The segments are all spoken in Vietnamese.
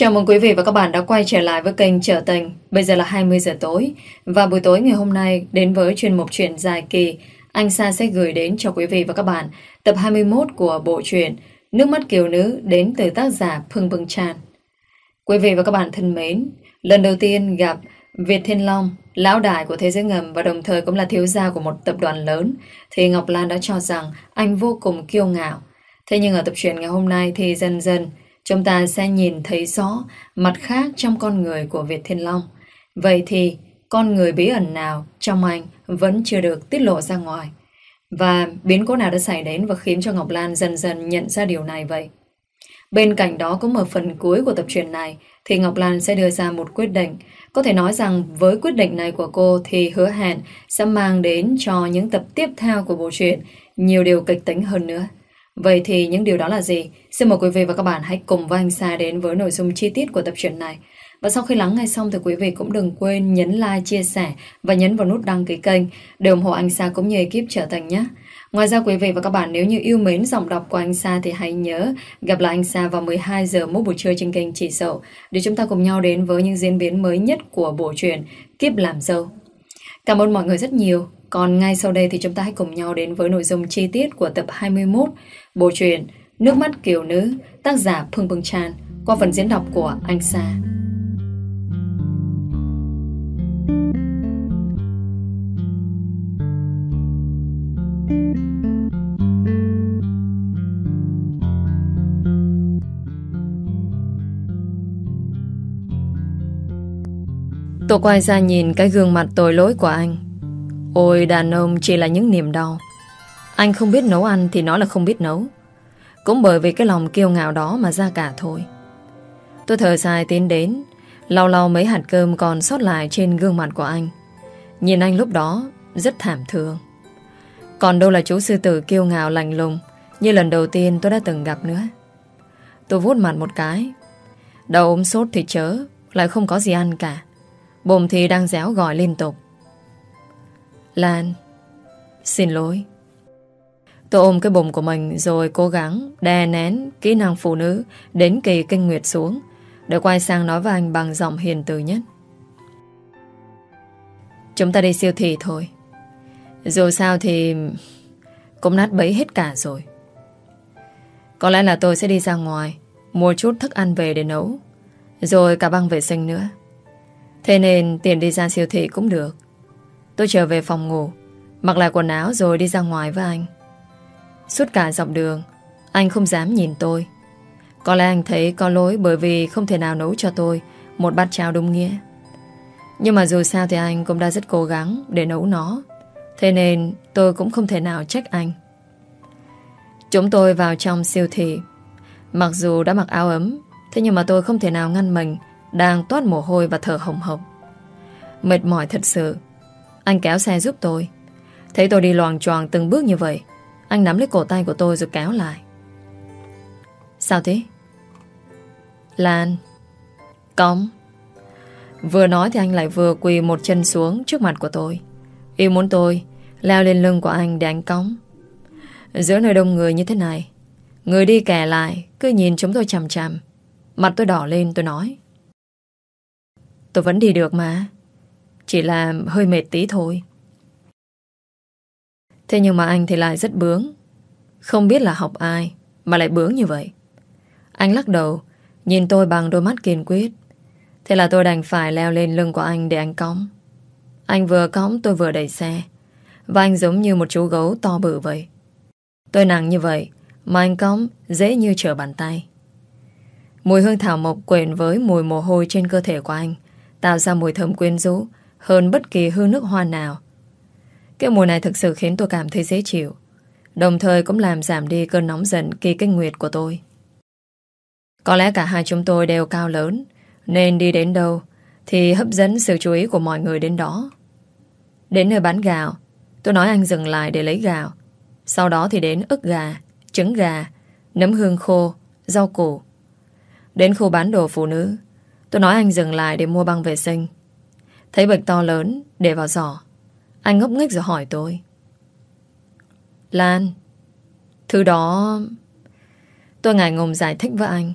Chào mừng quý vị và các bạn đã quay trở lại với kênh Trở Tình. Bây giờ là 20 giờ tối và buổi tối ngày hôm nay đến với chuyên mục truyện dài kỳ, anh Sa sẽ gửi đến cho quý vị và các bạn tập 21 của bộ truyện Nước mắt kiều nữ đến từ tác giả Phương Bưng Tràn. Quý vị và các bạn thân mến, lần đầu tiên gặp Việt Thiên Long, lão đại của thế giới ngầm và đồng thời cũng là thiếu gia của một tập đoàn lớn, thì Ngọc Lan đã cho rằng anh vô cùng kiêu ngạo. Thế nhưng ở tập truyện ngày hôm nay thì dần dần chúng ta sẽ nhìn thấy rõ mặt khác trong con người của Việt Thiên Long. Vậy thì, con người bí ẩn nào trong anh vẫn chưa được tiết lộ ra ngoài? Và biến cố nào đã xảy đến và khiến cho Ngọc Lan dần dần nhận ra điều này vậy? Bên cạnh đó, cũng ở phần cuối của tập truyện này, thì Ngọc Lan sẽ đưa ra một quyết định. Có thể nói rằng với quyết định này của cô thì hứa hẹn sẽ mang đến cho những tập tiếp theo của bộ truyện nhiều điều kịch tính hơn nữa. Vậy thì những điều đó là gì? Xin mời quý vị và các bạn hãy cùng với anh Sa đến với nội dung chi tiết của tập truyện này. Và sau khi lắng nghe xong thì quý vị cũng đừng quên nhấn like, chia sẻ và nhấn vào nút đăng ký kênh để ủng hộ anh Sa cũng như ekip trở thành nhé. Ngoài ra quý vị và các bạn nếu như yêu mến giọng đọc của anh Sa thì hãy nhớ gặp lại anh Sa vào 12 giờ mỗi buổi trưa trên kênh Chỉ Sậu để chúng ta cùng nhau đến với những diễn biến mới nhất của bộ truyện Kiếp Làm Dâu. Cảm ơn mọi người rất nhiều. Còn ngay sau đây thì chúng ta hãy cùng nhau đến với nội dung chi tiết của tập 21 bộ truyện Nước mắt kiều nữ, tác giả Phương Bưng tràn qua phần diễn đọc của anh Sa. Tôi quay ra nhìn cái gương mặt tội lỗi của anh Ôi, đàn ông chỉ là những niềm đau. Anh không biết nấu ăn thì nó là không biết nấu. Cũng bởi vì cái lòng kiêu ngạo đó mà ra cả thôi. Tôi thở dài tiến đến, Lau lau mấy hạt cơm còn sót lại trên gương mặt của anh. Nhìn anh lúc đó, Rất thảm thương. Còn đâu là chú sư tử kiêu ngạo lành lùng Như lần đầu tiên tôi đã từng gặp nữa. Tôi vuốt mặt một cái. Đầu ốm sốt thì chớ, Lại không có gì ăn cả. Bồm thì đang réo gọi liên tục. Lan Xin lỗi Tôi ôm cái bụng của mình rồi cố gắng đè nén kỹ năng phụ nữ đến kỳ kinh nguyệt xuống, để quay sang nói với anh bằng giọng hiền từ nhất. Chúng ta đi siêu thị thôi. Dù sao thì cũng nát bấy hết cả rồi. Có lẽ là tôi sẽ đi ra ngoài, mua chút thức ăn về để nấu, rồi cả băng vệ sinh nữa. Thế nên tiền đi ra siêu thị cũng được. Tôi trở về phòng ngủ, mặc lại quần áo rồi đi ra ngoài với anh. Suốt cả dọc đường, Anh không dám nhìn tôi. Có lẽ anh thấy có lỗi bởi vì Không thể nào nấu cho tôi Một bát cháo đúng nghĩa. Nhưng mà dù sao thì anh cũng đã rất cố gắng Để nấu nó. Thế nên tôi cũng không thể nào trách anh. Chúng tôi vào trong siêu thị. Mặc dù đã mặc áo ấm, Thế nhưng mà tôi không thể nào ngăn mình Đang toát mồ hôi và thở hồng hộc. Mệt mỏi thật sự. Anh kéo xe giúp tôi. Thấy tôi đi loàng choàng từng bước như vậy, anh nắm lấy cổ tay của tôi rồi kéo lại. Sao thế? Lan Cống Vừa nói thì anh lại vừa quỳ một chân xuống trước mặt của tôi. Yêu muốn tôi Leo lên lưng của anh để anh cống Giữa nơi đông người như thế này, Người đi kẻ lại Cứ nhìn chúng tôi chằm chằm. Mặt tôi đỏ lên, tôi nói. Tôi vẫn đi được mà. Chỉ là hơi mệt tí thôi. Thế nhưng mà anh thì lại rất bướng. Không biết là học ai Mà lại bướng như vậy. Anh lắc đầu, Nhìn tôi bằng đôi mắt kiên quyết. Thế là tôi đành phải leo lên lưng của anh để anh cõng. Anh vừa cõng, tôi vừa đẩy xe. Và anh giống như một chú gấu to bự vậy. Tôi nặng như vậy Mà anh cõng dễ như trở bàn tay. Mùi hương thảo mộc quyện với mùi mồ hôi trên cơ thể của anh Tạo ra mùi thơm quyến rũ hơn bất kỳ hương nước hoa nào. Cái mùi này thực sự khiến tôi cảm thấy dễ chịu, Đồng thời cũng làm giảm đi cơn nóng giận kỳ kinh nguyệt của tôi. Có lẽ cả hai chúng tôi đều cao lớn, Nên đi đến đâu Thì hấp dẫn sự chú ý của mọi người đến đó. Đến nơi bán gạo, Tôi nói anh dừng lại để lấy gạo, Sau đó thì đến ức gà, Trứng gà, Nấm hương khô, Rau củ. Đến khu bán đồ phụ nữ, Tôi nói anh dừng lại để mua băng vệ sinh. Thấy bịch to lớn Để vào giỏ anh ngốc nghếch rồi hỏi tôi Lan Thứ đó Tôi ngại ngùng giải thích với anh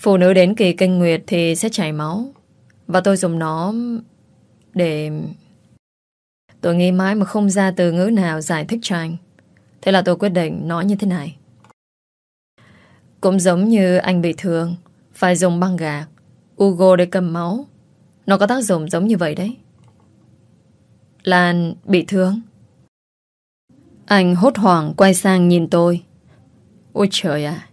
Phụ nữ đến kỳ kinh nguyệt thì sẽ chảy máu. Và tôi dùng nó để... Tôi nghĩ mãi mà không ra từ ngữ nào giải thích cho anh. Thế là tôi quyết định nói như thế này. Cũng giống như anh bị thương, phải dùng băng gạc, Ugo để cầm máu. Nó có tác dụng giống như vậy đấy. Lan bị thương. Anh hốt hoảng quay sang nhìn tôi. Ôi trời ạ.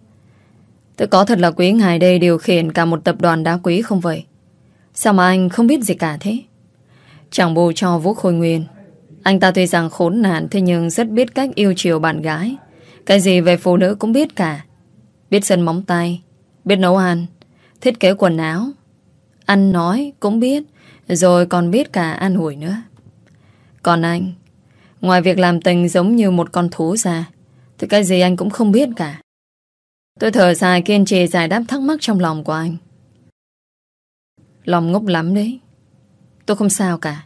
Tôi có thật là quý ngài đây điều khiển cả một tập đoàn đá quý không vậy? Sao mà anh không biết gì cả thế? Chẳng bù cho Vũ Khôi Nguyên. Anh ta tuy rằng khốn nạn thế nhưng rất biết cách yêu chiều bạn gái. Cái gì về phụ nữ cũng biết cả. Biết sân móng tay, biết nấu ăn, thiết kế quần áo. Ăn nói cũng biết, rồi còn biết cả ăn ủi nữa. Còn anh, ngoài việc làm tình giống như một con thú ra, thì cái gì anh cũng không biết cả. Tôi thở dài kiên trì giải đáp thắc mắc trong lòng của anh. Lòng ngốc lắm đấy. Tôi không sao cả.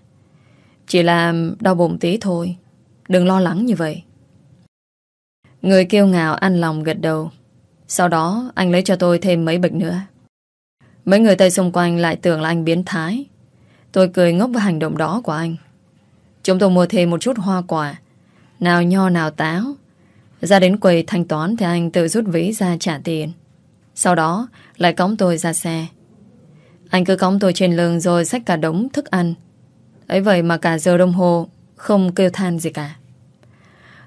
Chỉ là đau bụng tí thôi. Đừng lo lắng như vậy. Người kêu ngào ăn lòng gật đầu. Sau đó anh lấy cho tôi thêm mấy bịch nữa. Mấy người Tây xung quanh lại tưởng là anh biến thái. Tôi cười ngốc với hành động đó của anh. Chúng tôi mua thêm một chút hoa quả. Nào nho nào táo. Ra đến quầy thanh toán thì anh tự rút ví ra trả tiền. Sau đó, lại cõng tôi ra xe. Anh cứ cõng tôi trên lưng rồi xách cả đống thức ăn. ấy vậy mà cả giờ đồng hồ không kêu than gì cả.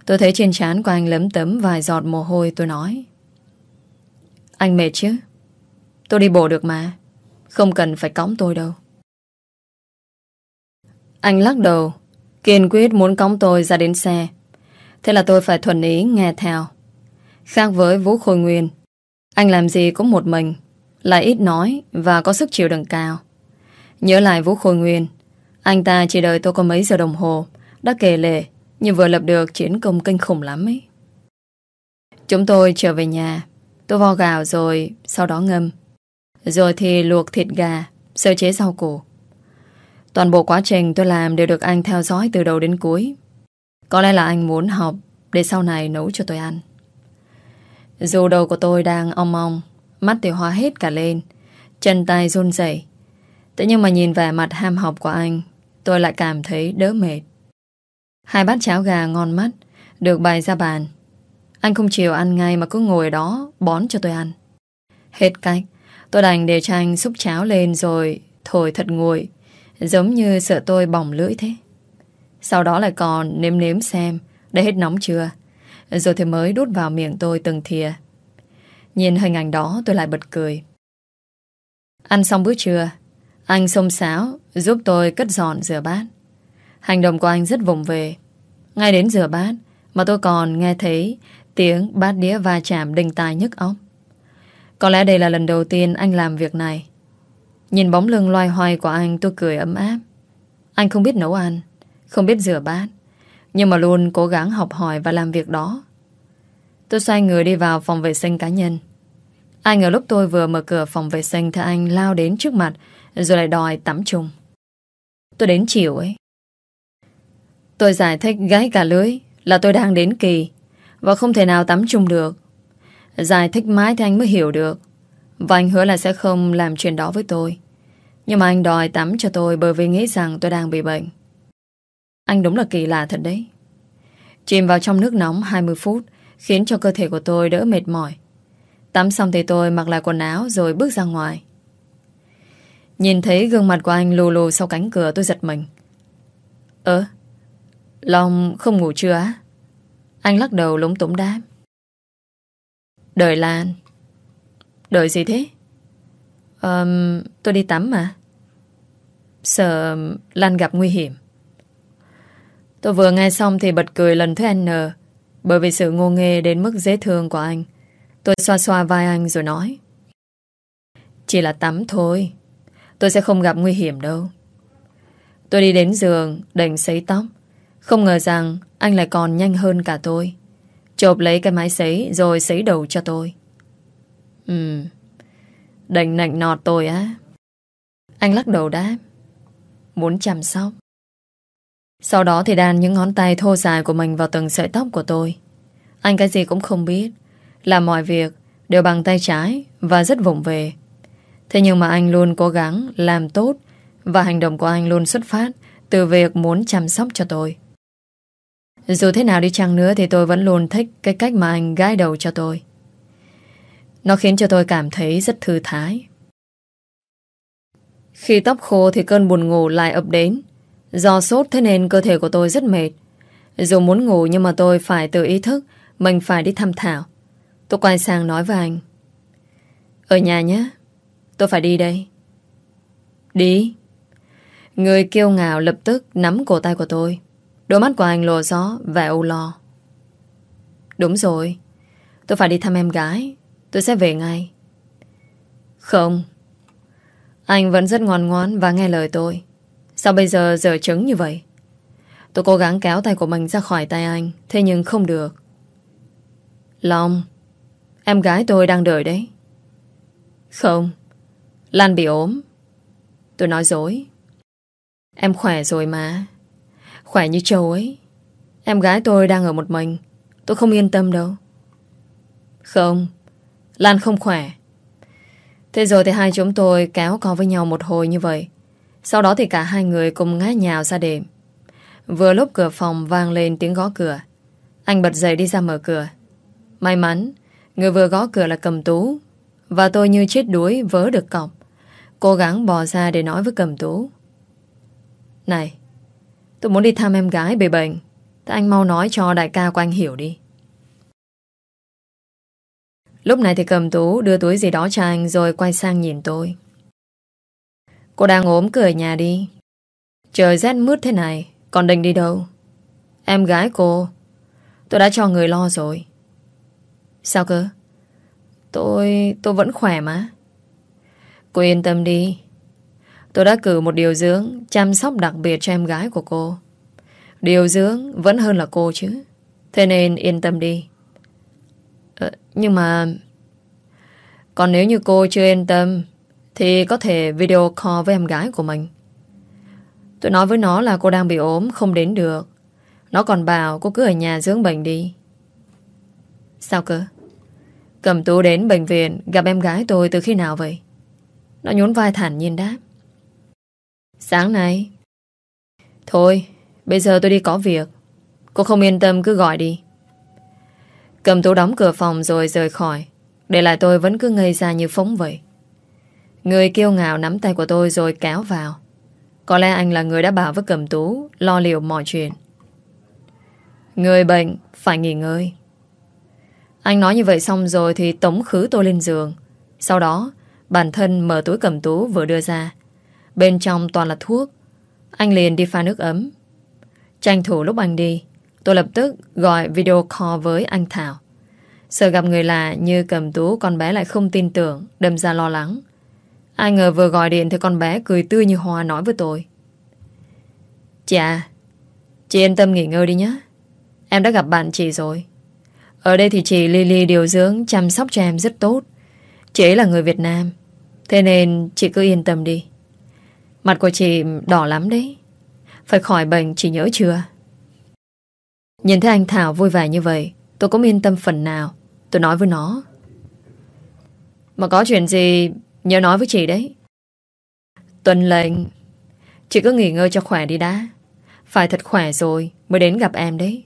Tôi thấy trên trán của anh lấm tấm vài giọt mồ hôi, tôi nói. Anh mệt chứ? Tôi đi bộ được mà. Không cần phải cõng tôi đâu. Anh lắc đầu, kiên quyết muốn cõng tôi ra đến xe. Thế là tôi phải thuần ý nghe theo. Khác với Vũ Khôi Nguyên, anh làm gì cũng một mình, lại ít nói và có sức chịu đựng cao. Nhớ lại Vũ Khôi Nguyên, anh ta chỉ đợi tôi có mấy giờ đồng hồ, đã kể lệ, nhưng vừa lập được chiến công kinh khủng lắm ấy. Chúng tôi trở về nhà, tôi vo gạo rồi sau đó ngâm. Rồi thì luộc thịt gà, sơ chế rau củ. Toàn bộ quá trình tôi làm đều được anh theo dõi từ đầu đến cuối. Có lẽ là anh muốn học để sau này nấu cho tôi ăn. Dù đầu của tôi đang ong ong, mắt thì hoa hết cả lên, chân tay run rẩy. Thế nhưng mà nhìn vẻ mặt ham học của anh, tôi lại cảm thấy đỡ mệt. Hai bát cháo gà ngon mắt, được bày ra bàn. Anh không chịu ăn ngay mà cứ ngồi đó bón cho tôi ăn. Hết cách, tôi đành để cho anh xúc cháo lên rồi thổi thật nguội, giống như sợ tôi bỏng lưỡi thế. Sau đó lại còn nếm nếm xem Đã hết nóng chưa? Rồi thì mới đút vào miệng tôi từng thìa. Nhìn hình ảnh đó tôi lại bật cười. Ăn xong bữa trưa Anh xông xáo Giúp tôi cất dọn rửa bát. Hành động của anh rất vùng về. Ngay đến rửa bát Mà tôi còn nghe thấy Tiếng bát đĩa va chạm đình tai nhức óc. Có lẽ đây là lần đầu tiên anh làm việc này. Nhìn bóng lưng loay hoay của anh, tôi cười ấm áp. Anh không biết nấu ăn, không biết rửa bát, Nhưng mà luôn cố gắng học hỏi và làm việc đó. Tôi xoay người đi vào phòng vệ sinh cá nhân. Anh ở lúc tôi vừa mở cửa phòng vệ sinh Thì anh lao đến trước mặt, Rồi lại đòi tắm chung. Tôi đến chiều ấy. Tôi giải thích gái cả lưới Là tôi đang đến kỳ Và không thể nào tắm chung được. Giải thích mãi thì anh mới hiểu được Và anh hứa là sẽ không làm chuyện đó với tôi Nhưng mà anh đòi tắm cho tôi Bởi vì nghĩ rằng tôi đang bị bệnh anh đúng là kỳ lạ thật đấy. Chìm vào trong nước nóng 20 phút khiến cho cơ thể của tôi đỡ mệt mỏi. Tắm xong thì tôi mặc lại quần áo rồi bước ra ngoài. Nhìn thấy gương mặt của anh lù lù sau cánh cửa tôi giật mình. Ơ, Long không ngủ chưa á? Anh lắc đầu lúng túng đáp. Đợi Lan. Đợi gì thế? Um, tôi đi tắm mà. Sợ Lan gặp nguy hiểm. Tôi vừa nghe xong thì bật cười lần thứ N Bởi vì sự ngô nghê đến mức dễ thương của anh Tôi xoa xoa vai anh rồi nói Chỉ là tắm thôi Tôi sẽ không gặp nguy hiểm đâu Tôi đi đến giường Đành sấy tóc Không ngờ rằng anh lại còn nhanh hơn cả tôi Chộp lấy cái máy sấy Rồi sấy đầu cho tôi Ừ Đành nạnh nọt tôi á Anh lắc đầu đáp Muốn chăm sóc sau đó thì đàn những ngón tay thô dài của mình vào từng sợi tóc của tôi. Anh cái gì cũng không biết. Làm mọi việc đều bằng tay trái và rất vụng về, Thế nhưng mà anh luôn cố gắng làm tốt và hành động của anh luôn xuất phát từ việc muốn chăm sóc cho tôi. Dù thế nào đi chăng nữa thì tôi vẫn luôn thích cái cách mà anh gái đầu cho tôi. Nó khiến cho tôi cảm thấy rất thư thái. Khi tóc khô thì cơn buồn ngủ lại ập đến. Do sốt thế nên cơ thể của tôi rất mệt. Dù muốn ngủ nhưng mà tôi phải tự ý thức, mình phải đi thăm Thảo. Tôi quay sang nói với anh. Ở nhà nhé. Tôi phải đi đây. Đi. Người kiêu ngạo lập tức nắm cổ tay của tôi. Đôi mắt của anh lộ gió vẻ âu lo. Đúng rồi. Tôi phải đi thăm em gái. Tôi sẽ về ngay. Không. Anh vẫn rất ngoan ngoãn và nghe lời tôi. Sao bây giờ giờ trứng như vậy? Tôi cố gắng kéo tay của mình ra khỏi tay anh, Thế nhưng không được Long, Em gái tôi đang đợi đấy Không Lan bị ốm Tôi nói dối Em khỏe rồi mà Khỏe như trâu ấy. Em gái tôi đang ở một mình. Tôi không yên tâm đâu. Không, Lan không khỏe. Thế rồi thì hai chúng tôi kéo co với nhau một hồi như vậy. Sau đó thì cả hai người cùng ngã nhào ra đệm. Vừa lúc cửa phòng vang lên tiếng gõ cửa. Anh bật dậy đi ra mở cửa. May mắn, Người vừa gõ cửa là cầm tú. Và tôi như chết đuối, vớ được cọc Cố gắng bò ra để nói với cầm tú. Này Tôi muốn đi thăm em gái bị bệnh. Thế anh mau nói cho đại ca của anh hiểu đi. Lúc này thì cầm tú đưa túi gì đó cho anh Rồi quay sang nhìn tôi. Cô đang ốm cười nhà đi. Trời rét mướt thế này, Còn định đi đâu? Em gái cô, Tôi đã cho người lo rồi. Sao cơ? Tôi... tôi vẫn khỏe mà. Cô yên tâm đi. Tôi đã cử một điều dưỡng Chăm sóc đặc biệt cho em gái của cô. Điều dưỡng vẫn hơn là cô chứ. Thế nên yên tâm đi. Ờ, Nhưng mà Còn nếu như cô chưa yên tâm Thì có thể video call với em gái của mình. Tôi nói với nó là cô đang bị ốm Không đến được. Nó còn bảo cô cứ ở nhà dưỡng bệnh đi. Sao cơ? Cầm tú đến bệnh viện Gặp em gái tôi từ khi nào vậy? Nó nhún vai thản nhiên đáp. Sáng nay. Thôi, Bây giờ tôi đi có việc. Cô không yên tâm, cứ gọi đi. Cầm tú đóng cửa phòng rồi rời khỏi. Để lại tôi vẫn cứ ngây ra như phóng vậy. Người kiêu ngạo nắm tay của tôi rồi kéo vào. Có lẽ anh là người đã bảo với cầm tú Lo liệu mọi chuyện. Người bệnh, phải nghỉ ngơi. Anh nói như vậy xong rồi Thì tống khứ tôi lên giường. Sau đó, bản thân mở túi cầm tú vừa đưa ra. Bên trong toàn là thuốc. Anh liền đi pha nước ấm. Tranh thủ lúc anh đi, Tôi lập tức gọi video call với anh Thảo. Sợ gặp người lạ như cầm tú, Con bé lại không tin tưởng, Đâm ra lo lắng. Ai ngờ vừa gọi điện thì con bé cười tươi như hoa nói với tôi. Chị à Chị yên tâm nghỉ ngơi đi nhé. Em đã gặp bạn chị rồi. Ở đây thì chị Lily điều dưỡng, Chăm sóc cho em rất tốt. Chị ấy là người Việt Nam, Thế nên chị cứ yên tâm đi. Mặt của chị đỏ lắm đấy. Phải khỏi bệnh chị nhớ chưa? Nhìn thấy anh Thảo vui vẻ như vậy Tôi cũng yên tâm phần nào. Tôi nói với nó. Mà có chuyện gì Nhớ nói với chị đấy. Tuần lệnh. Chị cứ nghỉ ngơi cho khỏe đi đã. Phải thật khỏe rồi Mới đến gặp em đấy.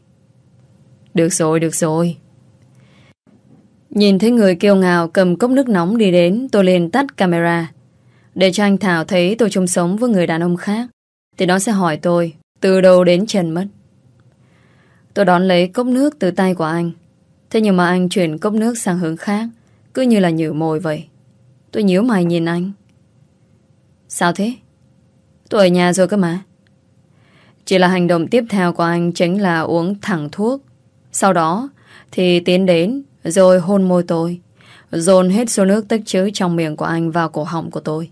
Được rồi, được rồi. Nhìn thấy người kiêu ngạo cầm cốc nước nóng đi đến Tôi liền tắt camera. Để cho anh Thảo thấy tôi chung sống với người đàn ông khác, Thì nó sẽ hỏi tôi, Từ đầu đến chân mất? Tôi đón lấy cốc nước từ tay của anh. Thế nhưng mà anh chuyển cốc nước sang hướng khác, Cứ như là nhử mồi vậy. Tôi nhíu mày nhìn anh. Sao thế? Tôi ở nhà rồi cơ mà. Chỉ là hành động tiếp theo của anh Chính là uống thẳng thuốc. Sau đó thì tiến đến Rồi hôn môi tôi, Dồn hết số nước tích trữ trong miệng của anh Vào cổ họng của tôi.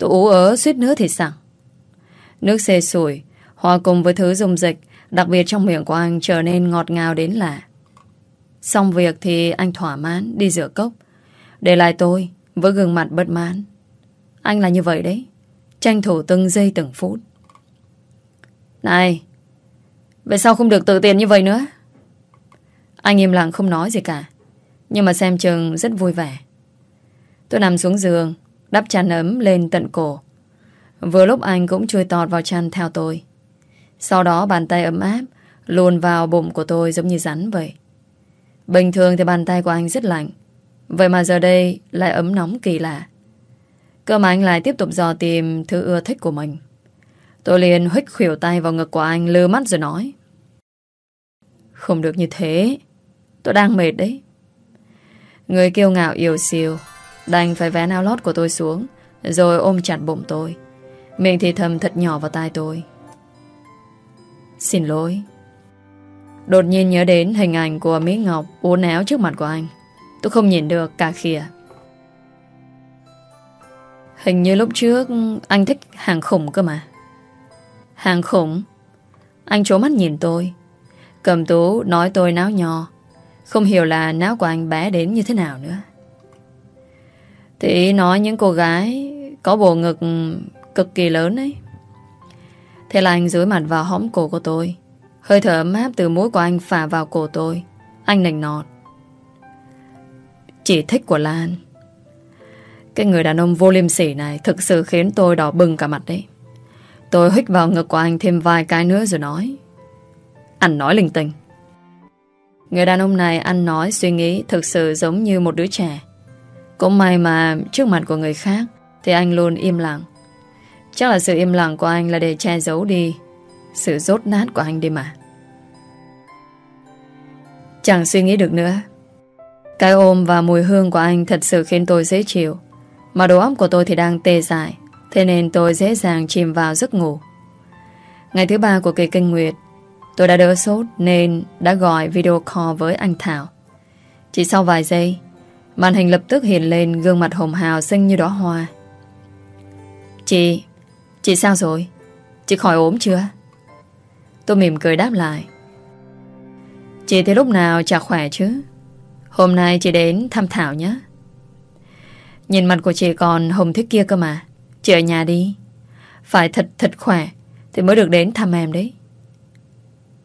Tôi ú ớ, suýt nữa thì sẵn Nước xê sủi, Hòa cùng với thứ dùng dịch Đặc biệt trong miệng của anh trở nên ngọt ngào đến lạ. Xong việc thì anh thỏa mãn, Đi rửa cốc. Để lại tôi, với gương mặt bất mãn. Anh là như vậy đấy, Tranh thủ từng giây từng phút. Này, Vậy sao không được tự tiền như vậy nữa? Anh im lặng không nói gì cả, Nhưng mà xem chừng rất vui vẻ. Tôi nằm xuống giường Đắp chăn ấm lên tận cổ. Vừa lúc anh cũng chui tọt vào chăn theo tôi. Sau đó bàn tay ấm áp Luồn vào bụng của tôi giống như rắn vậy. Bình thường thì bàn tay của anh rất lạnh, Vậy mà giờ đây lại ấm nóng kỳ lạ. Cơ mà anh lại tiếp tục dò tìm thứ ưa thích của mình. Tôi liền huých khỉu tay vào ngực của anh lơ mắt rồi nói. Không được như thế, Tôi đang mệt đấy. Người kiêu ngạo yêu siêu Đành phải vén áo lót của tôi xuống, Rồi ôm chặt bụng tôi. Miệng thì thầm thật nhỏ vào tai tôi. Xin lỗi. Đột nhiên nhớ đến hình ảnh của Mỹ Ngọc uốn éo trước mặt của anh. Tôi không nhìn được cả khỉa Hình như lúc trước anh thích hàng khủng cơ mà. Hàng khủng? Anh trố mắt nhìn tôi. Cầm tú nói tôi náo nho. Không hiểu là náo của anh bé đến như thế nào nữa. Thì nói những cô gái Có bộ ngực cực kỳ lớn ấy. Thế là anh dưới mặt vào hõm cổ của tôi. Hơi thở ấm áp từ mũi của anh phả vào cổ tôi. Anh nành nọt. Chỉ thích của Lan. Cái người đàn ông vô liêm sỉ này Thực sự khiến tôi đỏ bừng cả mặt đấy. Tôi hít vào ngực của anh thêm vài cái nữa rồi nói. Anh nói linh tinh. Người đàn ông này ăn nói suy nghĩ Thực sự giống như một đứa trẻ. Cũng may mà trước mặt của người khác Thì anh luôn im lặng. Chắc là sự im lặng của anh là để che giấu đi Sự rốt nát của anh đi mà. Chẳng suy nghĩ được nữa. Cái ôm và mùi hương của anh Thật sự khiến tôi dễ chịu. Mà đầu óc của tôi thì đang tê dại, Thế nên tôi dễ dàng chìm vào giấc ngủ. Ngày thứ ba của kỳ kinh nguyệt, Tôi đã đỡ sốt Nên đã gọi video call với anh Thảo. Chỉ sau vài giây Màn hình lập tức hiện lên Gương mặt hồng hào xinh như đóa hoa. Chị Chị sao rồi? Chị khỏi ốm chưa? Tôi mỉm cười đáp lại. Chị thì lúc nào chả khỏe chứ. Hôm nay chị đến thăm Thảo nhé. Nhìn mặt của chị còn hồng thích kia cơ mà. Chị ở nhà đi. Phải thật thật khỏe Thì mới được đến thăm em đấy.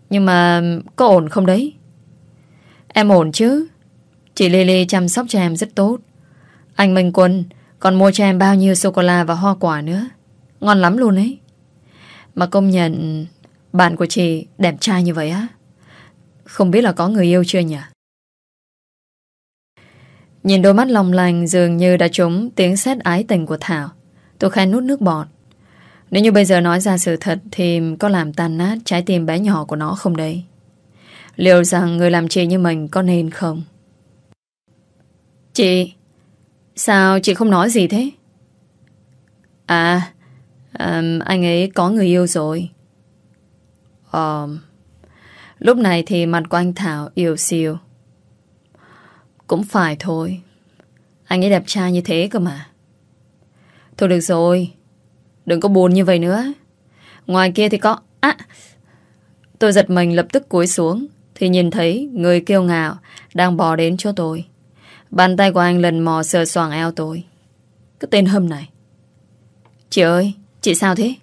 Nhưng mà có ổn không đấy? Em ổn chứ. Chị Lily chăm sóc cho em rất tốt. Anh Minh Quân, Còn mua cho em bao nhiêu sô-cô-la và hoa quả nữa? Ngon lắm luôn ấy. Mà công nhận, Bạn của chị đẹp trai như vậy á. Không biết là có người yêu chưa nhỉ? Nhìn đôi mắt lòng lành Dường như đã trúng tiếng sét ái tình của Thảo. Tôi khai nút nước bọt. Nếu như bây giờ nói ra sự thật Thì có làm tan nát trái tim bé nhỏ của nó không đấy Liệu rằng người làm chị như mình có nên không? Chị Sao chị không nói gì thế? À um, Anh ấy có người yêu rồi. Um, Lúc này thì mặt của anh Thảo yêu siêu. Cũng phải thôi. Anh ấy đẹp trai như thế cơ mà. Thôi được rồi Đừng có buồn như vậy nữa. Ngoài kia thì có À Tôi giật mình lập tức cúi xuống Thì nhìn thấy người kiêu ngạo Đang bò đến chỗ tôi. Bàn tay của anh lần mò sờ soàng eo tôi. Cái tên hâm này. Chị ơi Chị sao thế?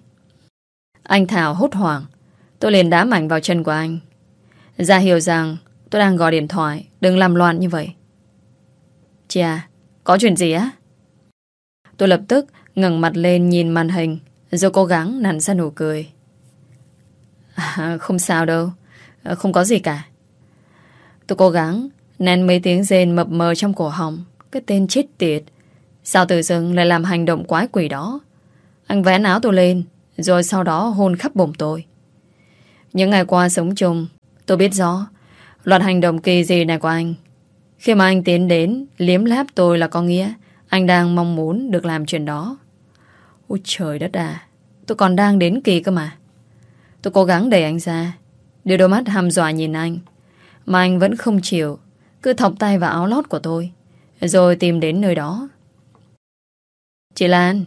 Anh Thảo hốt hoảng. Tôi liền đá mạnh vào chân của anh. Ra hiểu rằng tôi đang gọi điện thoại Đừng làm loạn như vậy. Chị à Có chuyện gì á? Tôi lập tức ngẩng mặt lên nhìn màn hình Rồi cố gắng nặn ra nụ cười. À, Không sao đâu. Không có gì cả. Tôi cố gắng nén mấy tiếng rên mập mờ trong cổ họng, Cái tên chết tiệt. Sao tự dưng lại làm hành động quái quỷ đó. Anh vẽ áo tôi lên, Rồi sau đó hôn khắp bụng tôi. Những ngày qua sống chung, Tôi biết rõ, Loạt hành động kỳ gì này của anh. Khi mà anh tiến đến, Liếm láp tôi là có nghĩa Anh đang mong muốn được làm chuyện đó. Ôi trời đất à Tôi còn đang đến kỳ cơ mà. Tôi cố gắng đẩy anh ra Đưa đôi mắt hàm dọa nhìn anh, Mà anh vẫn không chịu. Cứ thọc tay vào áo lót của tôi Rồi tìm đến nơi đó. Chị Lan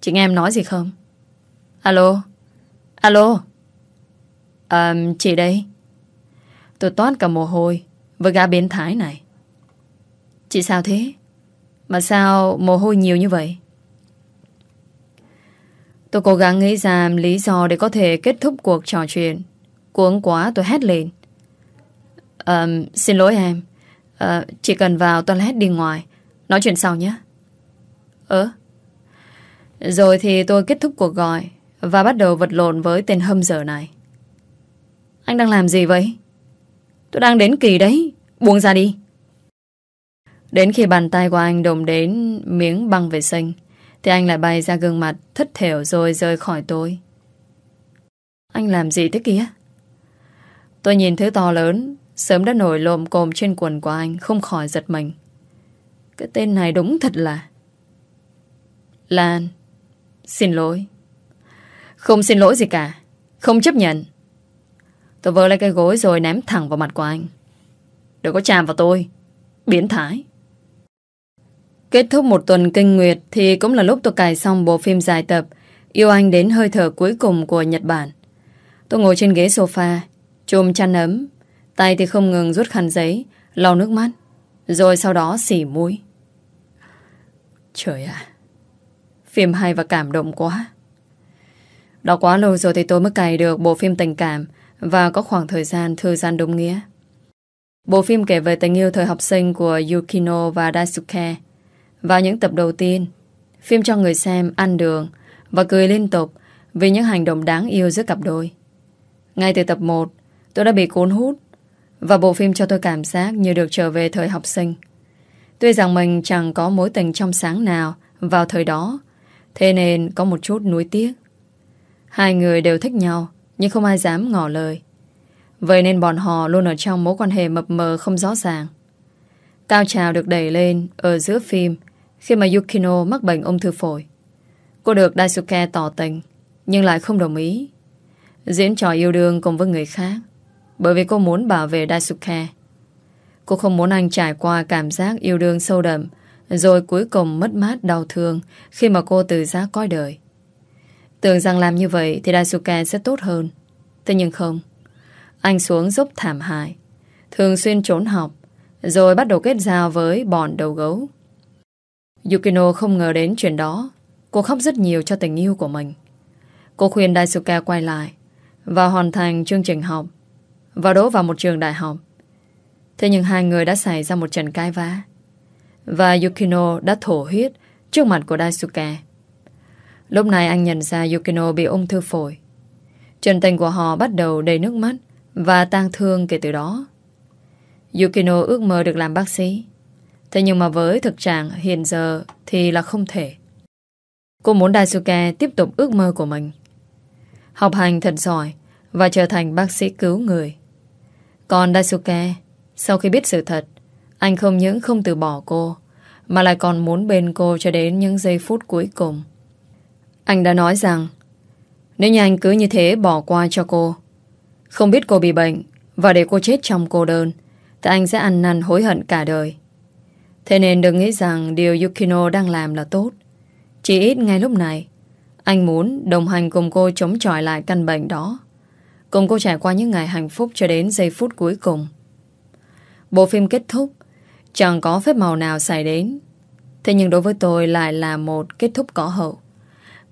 Chị nghe em nói gì không? Alo Alo. À, chị đây. Tôi toát cả mồ hôi Với gã biến thái này. Chị sao thế? Mà sao mồ hôi nhiều như vậy? Tôi cố gắng nghĩ ra lý do để có thể kết thúc cuộc trò chuyện. Cuống quá tôi hét lên. À, xin lỗi em. À, chỉ cần vào toilet đi ngoài. Nói chuyện sau nhé. Ơ, Rồi thì tôi kết thúc cuộc gọi và bắt đầu vật lộn với tên hâm dở này. Anh đang làm gì vậy? Tôi đang đến kỳ đấy. Buông ra đi. Đến khi bàn tay của anh đụng đến miếng băng vệ sinh thì anh lại bay ra gương mặt thất thểu rồi rời khỏi tôi. Anh làm gì thế kia? Tôi nhìn thứ to lớn sớm đã nổi lồm cồm trên quần của anh, không khỏi giật mình. Cái tên này đúng thật là Lan, Xin lỗi. Không xin lỗi gì cả, Không chấp nhận. Tôi vơ lấy cái gối rồi ném thẳng vào mặt của anh. Đừng có chạm vào tôi, Biến thái. Kết thúc một tuần kinh nguyệt Thì cũng là lúc tôi cài xong bộ phim dài tập Yêu anh đến hơi thở cuối cùng của Nhật Bản. Tôi ngồi trên ghế sofa Chùm chăn ấm. Tay thì không ngừng rút khăn giấy, lau nước mắt, Rồi sau đó xỉ mũi. Trời ạ, Phim hay và cảm động quá. Đó quá lâu rồi thì tôi mới cài được bộ phim tình cảm Và có khoảng thời gian thư gian đúng nghĩa. Bộ phim kể về tình yêu thời học sinh của Yukino và Daisuke và những tập đầu tiên. Phim cho người xem ăn đường Và cười liên tục Vì những hành động đáng yêu giữa cặp đôi. Ngay từ tập 1 Tôi đã bị cuốn hút và bộ phim cho tôi cảm giác như được trở về thời học sinh. Tuy rằng mình chẳng có mối tình trong sáng nào Vào thời đó, Thế nên có một chút nuối tiếc. Hai người đều thích nhau, Nhưng không ai dám ngỏ lời. Vậy nên bọn họ luôn ở trong mối quan hệ mập mờ không rõ ràng. Cao trào được đẩy lên Ở giữa phim Khi mà Yukino mắc bệnh ung thư phổi. Cô được Daisuke tỏ tình, Nhưng lại không đồng ý. Diễn trò yêu đương cùng với người khác. Bởi vì cô muốn bảo vệ Daisuke. Cô không muốn anh trải qua cảm giác yêu đương sâu đậm, rồi cuối cùng mất mát đau thương Khi mà cô từ giá coi đời. Tưởng rằng làm như vậy Thì Daisuke sẽ tốt hơn. Thế nhưng không. Anh xuống giúp thảm hại, Thường xuyên trốn học, Rồi bắt đầu kết giao với bọn đầu gấu. Yukino không ngờ đến chuyện đó. Cô khóc rất nhiều cho tình yêu của mình. Cô khuyên Daisuke quay lại Và hoàn thành chương trình học. Và đỗ vào một trường đại học Thế nhưng hai người đã xảy ra một trận cãi vã và Yukino đã thổ huyết trước mặt của Daisuke. Lúc này anh nhận ra Yukino bị ung thư phổi. Trần tình của họ bắt đầu đầy nước mắt và tang thương kể từ đó. Yukino ước mơ được làm bác sĩ. Thế nhưng mà với thực trạng hiện giờ thì là không thể. Cô muốn Daisuke tiếp tục ước mơ của mình. Học hành thật giỏi và trở thành bác sĩ cứu người. Còn Daisuke, sau khi biết sự thật, anh không những không từ bỏ cô Mà lại còn muốn bên cô cho đến những giây phút cuối cùng. Anh đã nói rằng Nếu như anh cứ như thế bỏ qua cho cô Không biết cô bị bệnh Và để cô chết trong cô đơn Thì anh sẽ ăn năn hối hận cả đời. Thế nên đừng nghĩ rằng Điều Yukino đang làm là tốt. Chỉ ít ngay lúc này Anh muốn đồng hành cùng cô chống chọi lại căn bệnh đó. Cùng cô trải qua những ngày hạnh phúc Cho đến giây phút cuối cùng. Bộ phim kết thúc, Chẳng có phép màu nào xảy đến. Thế nhưng đối với tôi lại là một kết thúc có hậu.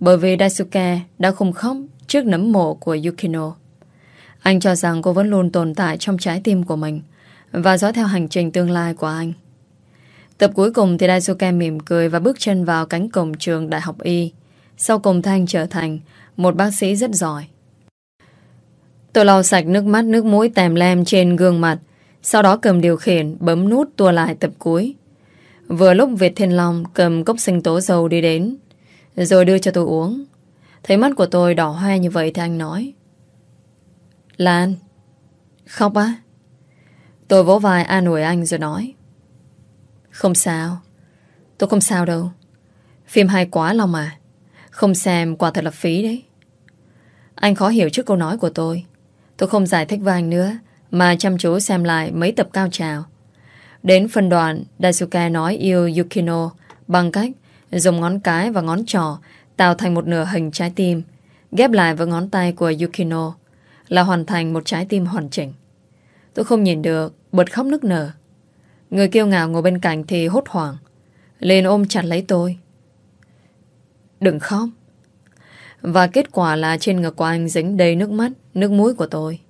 Bởi vì Daisuke đã không khóc trước nấm mộ của Yukino. Anh cho rằng cô vẫn luôn tồn tại trong trái tim của mình Và dõi theo hành trình tương lai của anh. Tập cuối cùng thì Daisuke mỉm cười và bước chân vào cánh cổng trường Đại học Y. Sau cùng Thanh trở thành một bác sĩ rất giỏi. Tôi lau sạch nước mắt, nước mũi tèm lem trên gương mặt. Sau đó cầm điều khiển, bấm nút tua lại tập cuối. Vừa lúc Việt Thiên Long cầm cốc sinh tố dầu đi đến, Rồi đưa cho tôi uống. Thấy mắt của tôi đỏ hoe như vậy thì anh nói, Lan, Khóc á? Tôi vỗ vai an ủi anh rồi nói, Không sao, Tôi không sao đâu. Phim hay quá lòng mà Không xem quả thật là phí đấy. Anh khó hiểu trước câu nói của tôi. Tôi không giải thích với anh nữa mà chăm chú xem lại mấy tập cao trào. Đến phân đoạn, Daisuke nói yêu Yukino bằng cách dùng ngón cái và ngón trỏ tạo thành một nửa hình trái tim, ghép lại với ngón tay của Yukino là hoàn thành một trái tim hoàn chỉnh. Tôi không nhìn được, bật khóc nức nở. Người kiêu ngạo ngồi bên cạnh thì hốt hoảng, lên ôm chặt lấy tôi. Đừng khóc. Và kết quả là trên ngực của anh dính đầy nước mắt, nước mũi của tôi.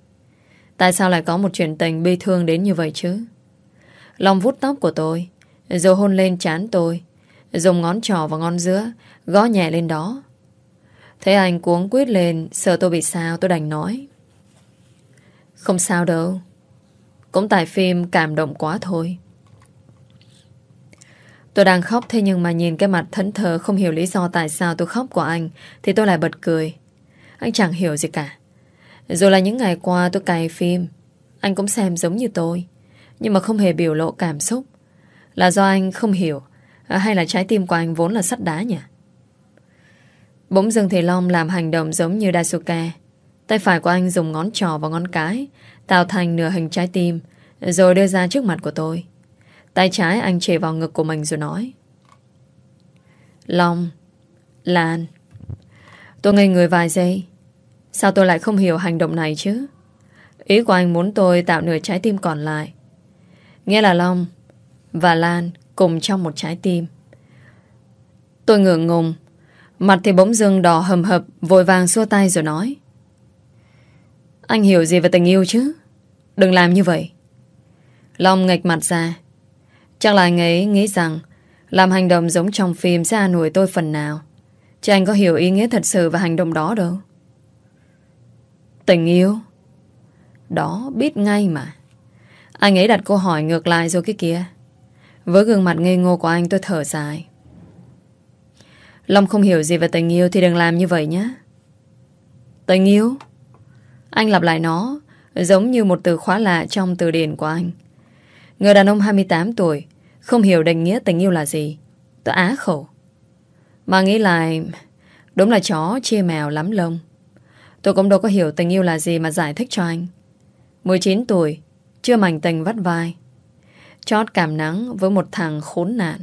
Tại sao lại có một chuyện tình bi thương đến như vậy chứ? Long vút tóc của tôi, rồi hôn lên chán tôi, Dùng ngón trỏ và ngón giữa Gõ nhẹ lên đó Thấy anh cuống quyết lên Sợ tôi bị sao tôi đành nói Không sao đâu Cũng tại phim cảm động quá thôi Tôi đang khóc thế nhưng mà nhìn cái mặt thẫn thờ, không hiểu lý do tại sao tôi khóc của anh, thì tôi lại bật cười. Anh chẳng hiểu gì cả. Rồi là những ngày qua tôi cày phim, anh cũng xem giống như tôi, nhưng mà không hề biểu lộ cảm xúc. Là do anh không hiểu, hay là trái tim của anh vốn là sắt đá nhỉ? Bỗng dưng thì Long làm hành động giống như Daisuke. Tay phải của anh dùng ngón trỏ và ngón cái, tạo thành nửa hình trái tim, rồi đưa ra trước mặt của tôi. Tay trái anh chề vào ngực của mình rồi nói. Long, Lan, Tôi ngây người vài giây. Sao tôi lại không hiểu hành động này chứ? Ý của anh muốn tôi tạo nửa trái tim còn lại. Nghĩa là Long Và Lan cùng trong một trái tim. Tôi ngượng ngùng, Mặt thì bỗng dưng đỏ hầm hập, Vội vàng xua tay rồi nói. Anh hiểu gì về tình yêu chứ? Đừng làm như vậy. Long ngạch mặt ra Chắc là anh ấy nghĩ rằng làm hành động giống trong phim sẽ an ủi tôi phần nào. Chứ anh có hiểu ý nghĩa thật sự và hành động đó đâu. Tình yêu? Đó, biết ngay mà. Anh ấy đặt câu hỏi ngược lại rồi cái kia. Với gương mặt ngây ngô của anh tôi thở dài. Long không hiểu gì về tình yêu thì đừng làm như vậy nhé. Tình yêu? Anh lặp lại nó giống như một từ khóa lạ trong từ điển của anh. Người đàn ông 28 tuổi, Không hiểu định nghĩa tình yêu là gì. Tôi á khẩu. Mà nghĩ lại, Đúng là chó chê mèo lắm lông. Tôi cũng đâu có hiểu tình yêu là gì mà giải thích cho anh. 19 tuổi, Chưa mảnh tình vắt vai. Chót cảm nắng với một thằng khốn nạn.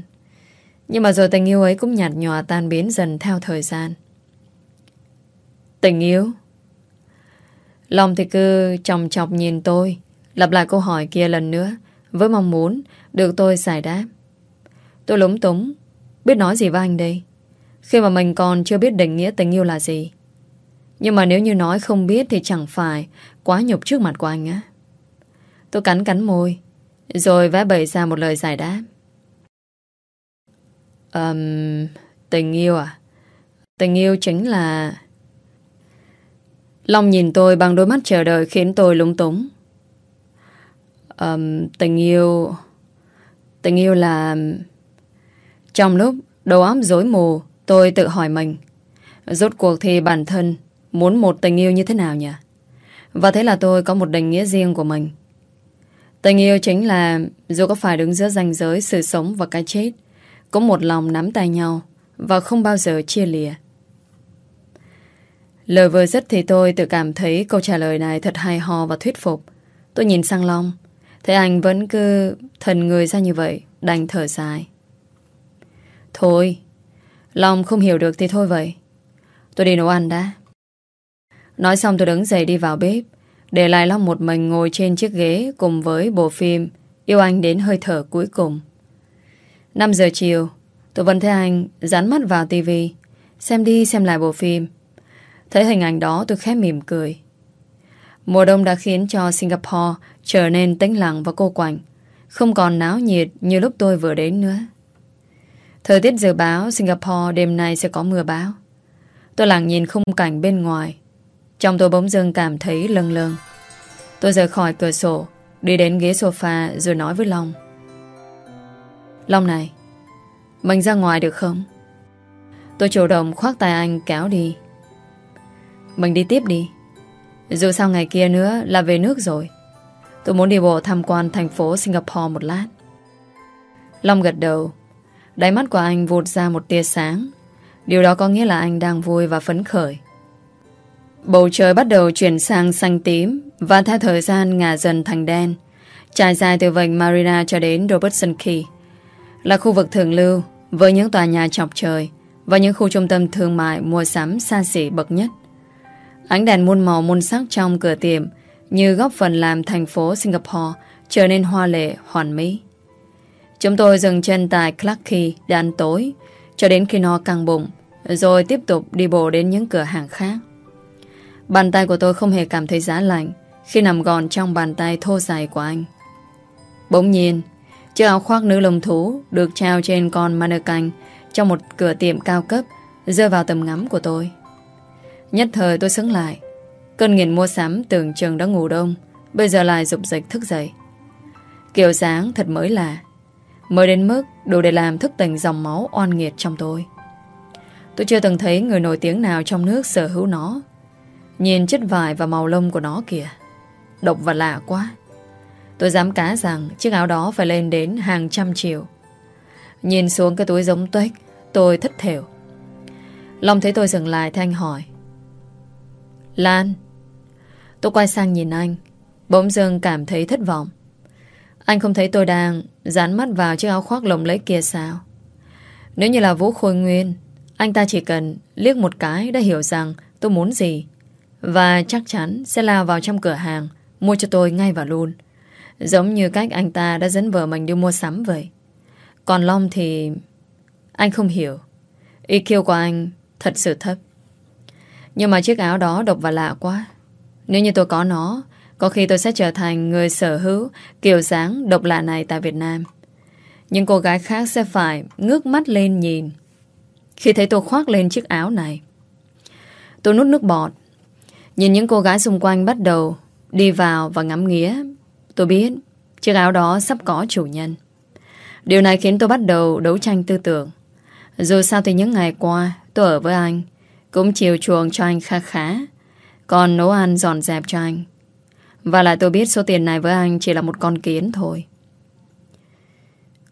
Nhưng mà rồi tình yêu ấy cũng nhạt nhòa tan biến dần theo thời gian. Tình yêu? Lòng thì cứ chồng chọc nhìn tôi, Lặp lại câu hỏi kia lần nữa với mong muốn được tôi giải đáp. Tôi lúng túng, biết nói gì với anh đây? Khi mà mình còn chưa biết định nghĩa tình yêu là gì. Nhưng mà nếu như nói không biết thì chẳng phải quá nhục trước mặt của anh á. Tôi cắn cắn môi, rồi vẽ bày ra một lời giải đáp. Um, tình yêu à? Tình yêu chính là... Long nhìn tôi bằng đôi mắt chờ đợi khiến tôi lúng túng um, Tình yêu Tình yêu là Trong lúc đầu óc rối mù Tôi tự hỏi mình Rốt cuộc thì bản thân Muốn một tình yêu như thế nào nhỉ Và thế là tôi có một định nghĩa riêng của mình Tình yêu chính là Dù có phải đứng giữa ranh giới Sự sống và cái chết Cũng một lòng nắm tay nhau Và không bao giờ chia lìa Lời vừa dứt thì tôi tự cảm thấy câu trả lời này thật hay ho và thuyết phục. Tôi nhìn sang Long. Thế anh vẫn cứ thần người ra như vậy, Đành thở dài. Thôi Lòng không hiểu được thì thôi vậy. Tôi đi nấu ăn đã. Nói xong tôi đứng dậy đi vào bếp, Để lại Long một mình ngồi trên chiếc ghế Cùng với bộ phim Yêu anh đến hơi thở cuối cùng. 5 giờ chiều, Tôi vẫn thấy anh dán mắt vào tivi Xem đi xem lại bộ phim. Thấy hình ảnh đó tôi khép mỉm cười. Mùa đông đã khiến cho Singapore trở nên tĩnh lặng và cô quạnh, không còn náo nhiệt như lúc tôi vừa đến nữa. Thời tiết dự báo Singapore đêm nay sẽ có mưa bão. Tôi lặng nhìn khung cảnh bên ngoài. Trong tôi bỗng dưng cảm thấy lâng lâng. Tôi rời khỏi cửa sổ, đi đến ghế sofa rồi nói với Long. Long này, mình ra ngoài được không? Tôi chủ động khoác tay anh kéo đi. Mình đi tiếp đi. Dù sao ngày kia nữa là về nước rồi. Tôi muốn đi bộ tham quan thành phố Singapore một lát. Long gật đầu. Đáy mắt của anh vụt ra một tia sáng. Điều đó có nghĩa là anh đang vui và phấn khởi. Bầu trời bắt đầu chuyển sang xanh tím Và theo thời gian ngả dần thành đen, Trải dài từ vành Marina cho đến Robertson Key Là khu vực thường lưu Với những tòa nhà chọc trời Và những khu trung tâm thương mại mua sắm xa xỉ bậc nhất. Ánh đèn muôn màu muôn sắc trong cửa tiệm như góp phần làm thành phố Singapore trở nên hoa lệ, hoàn mỹ. Chúng tôi dừng chân tại Clarky để ăn tối cho đến khi no căng bụng rồi tiếp tục đi bộ đến những cửa hàng khác. Bàn tay của tôi không hề cảm thấy giá lạnh khi nằm gọn trong bàn tay thô dài của anh. Bỗng nhiên, chiếc áo khoác nữ lồng thú được treo trên con mannequin Trong một cửa tiệm cao cấp Rơi vào tầm ngắm của tôi Nhất thời tôi sững lại. Cơn nghiện mua sắm tưởng chừng đã ngủ đông, Bây giờ lại rụng dịch thức dậy. Kiểu dáng thật mới lạ, Mới đến mức đủ để làm thức tỉnh dòng máu oan nghiệt trong tôi. Tôi chưa từng thấy người nổi tiếng nào trong nước sở hữu nó. Nhìn chất vải và màu lông của nó kìa, Độc và lạ quá. Tôi dám cá rằng chiếc áo đó phải lên đến hàng trăm triệu. Nhìn xuống cái túi giống tuếch, Tôi thất thểu. Long thấy tôi dừng lại thanh hỏi Lan. Tôi quay sang nhìn anh. Bỗng dưng cảm thấy thất vọng. Anh không thấy tôi đang Dán mắt vào chiếc áo khoác lồng lấy kia sao? Nếu như là Vũ Khôi Nguyên, Anh ta chỉ cần liếc một cái Đã hiểu rằng tôi muốn gì. Và chắc chắn sẽ lao vào trong cửa hàng, Mua cho tôi ngay và luôn. Giống như cách anh ta đã dẫn vợ mình đi mua sắm vậy. Còn Long thì Anh không hiểu. IQ của anh thật sự thấp. Nhưng mà chiếc áo đó độc và lạ quá. Nếu như tôi có nó, Có khi tôi sẽ trở thành người sở hữu Kiểu dáng độc lạ này tại Việt Nam. Những cô gái khác sẽ phải Ngước mắt lên nhìn Khi thấy tôi khoác lên chiếc áo này. Tôi nút nước bọt. Nhìn những cô gái xung quanh bắt đầu Đi vào và ngắm nghía, Tôi biết chiếc áo đó sắp có chủ nhân. Điều này khiến tôi bắt đầu đấu tranh tư tưởng. Dù sao thì những ngày qua, Tôi ở với anh cũng chiều chuộng cho anh khá khá. Còn nấu ăn dọn dẹp cho anh. Và lại tôi biết số tiền này với anh Chỉ là một con kiến thôi.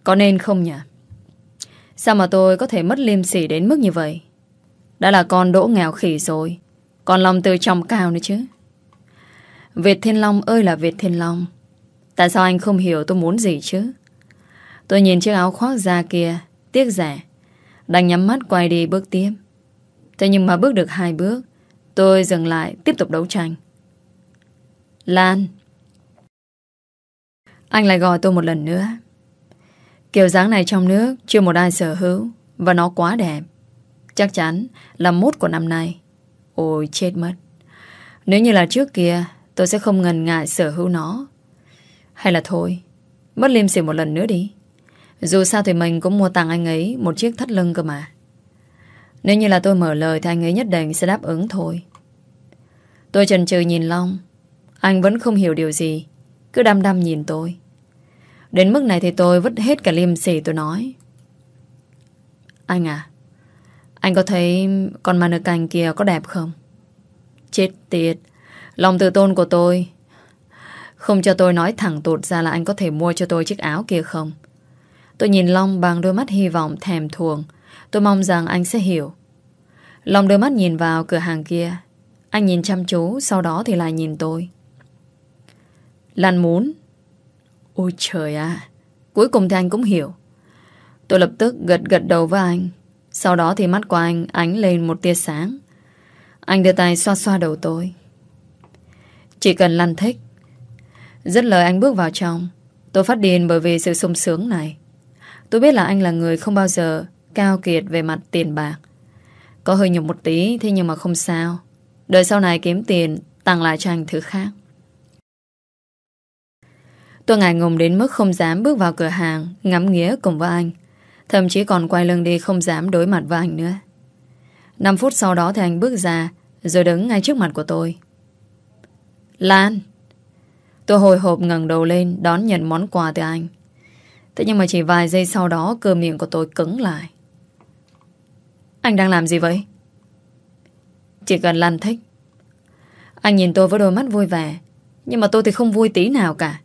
Có nên không nhỉ? Sao mà tôi có thể mất liêm sỉ đến mức như vậy? Đã là con đỗ nghèo khỉ rồi. Còn lòng từ trong cao nữa chứ. Việt Thiên Long ơi là Việt Thiên Long. Tại sao anh không hiểu tôi muốn gì chứ? Tôi nhìn chiếc áo khoác da kia, Tiếc rẻ. Đang nhắm mắt quay đi bước tiếp. Thế nhưng mà bước được hai bước, Tôi dừng lại, tiếp tục đấu tranh. Lan. Anh lại gọi tôi một lần nữa. Kiểu dáng này trong nước Chưa một ai sở hữu, Và nó quá đẹp. Chắc chắn là mốt của năm nay. Ôi, chết mất. Nếu như là trước kia, Tôi sẽ không ngần ngại sở hữu nó. Hay là thôi Mất liêm sỉ một lần nữa đi. Dù sao thì mình cũng mua tặng anh ấy Một chiếc thắt lưng cơ mà. Nếu như là tôi mở lời Thì anh ấy nhất định sẽ đáp ứng thôi. Tôi chần chừ nhìn Long. Anh vẫn không hiểu điều gì. Cứ đăm đăm nhìn tôi. Đến mức này thì tôi vứt hết cả liêm sỉ tôi nói. Anh à Anh có thấy con mannequin kia có đẹp không? Chết tiệt. Lòng tự tôn của tôi, Không cho tôi nói thẳng tụt ra là anh có thể mua cho tôi chiếc áo kia không? Tôi nhìn Long bằng đôi mắt hy vọng thèm thuồng. Tôi mong rằng anh sẽ hiểu. Lòng đôi mắt nhìn vào cửa hàng kia. Anh nhìn chăm chú, Sau đó thì lại nhìn tôi. Lan muốn. Ôi trời ạ. Cuối cùng thì anh cũng hiểu. Tôi lập tức gật gật đầu với anh. Sau đó thì mắt của anh ánh lên một tia sáng. Anh đưa tay xoa xoa đầu tôi. Chỉ cần Lan thích. Rất lời anh bước vào trong. Tôi phát điên bởi vì sự sung sướng này. Tôi biết là anh là người không bao giờ Cao kiệt về mặt tiền bạc. Có hơi nhục một tí, Thế nhưng mà không sao. Đợi sau này kiếm tiền, tặng lại cho anh thứ khác. Tôi ngại ngùng đến mức không dám bước vào cửa hàng, Ngắm nghía cùng với anh. Thậm chí còn quay lưng đi không dám đối mặt với anh nữa. 5 phút sau đó thì anh bước ra, Rồi đứng ngay trước mặt của tôi. Lan! Tôi hồi hộp ngẩng đầu lên, Đón nhận món quà từ anh. Thế nhưng mà chỉ vài giây sau đó Cơ miệng của tôi cứng lại. Anh đang làm gì vậy? Chỉ cần Lan thích. Anh nhìn tôi với đôi mắt vui vẻ, Nhưng mà tôi thì không vui tí nào cả.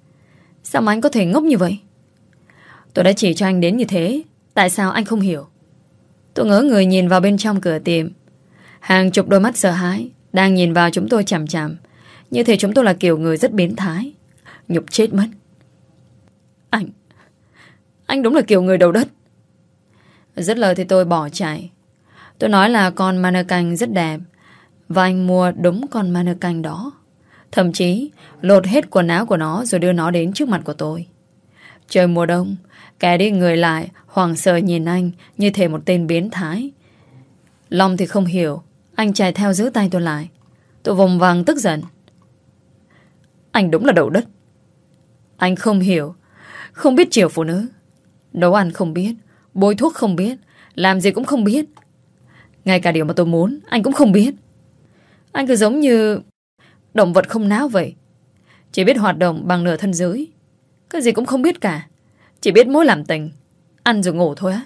Sao mà anh có thể ngốc như vậy? Tôi đã chỉ cho anh đến như thế, Tại sao anh không hiểu? Tôi ngỡ người nhìn vào bên trong cửa tiệm. Hàng chục đôi mắt sợ hãi Đang nhìn vào chúng tôi chằm chằm, như thế chúng tôi là kiểu người rất biến thái. Nhục chết mất. Anh Anh đúng là kiểu người đầu đất. Rất lời thì tôi bỏ chạy. Tôi nói là con mannequin rất đẹp, Và anh mua đúng con mannequin đó. Thậm chí, Lột hết quần áo của nó Rồi đưa nó đến trước mặt của tôi. Trời mùa đông, Kẻ đi người lại Hoàng sợ nhìn anh Như thể một tên biến thái. Long thì không hiểu, Anh chạy theo giữ tay tôi lại. Tôi vùng vàng tức giận. Anh đúng là đầu đất. Anh không hiểu, Không biết chiều phụ nữ. Nấu ăn không biết, Bôi thuốc không biết, Làm gì cũng không biết. Ngay cả điều mà tôi muốn, Anh cũng không biết. Anh cứ giống như Động vật không não vậy. Chỉ biết hoạt động bằng nửa thân dưới. Cái gì cũng không biết cả. Chỉ biết mỗi làm tình, Ăn rồi ngủ thôi á.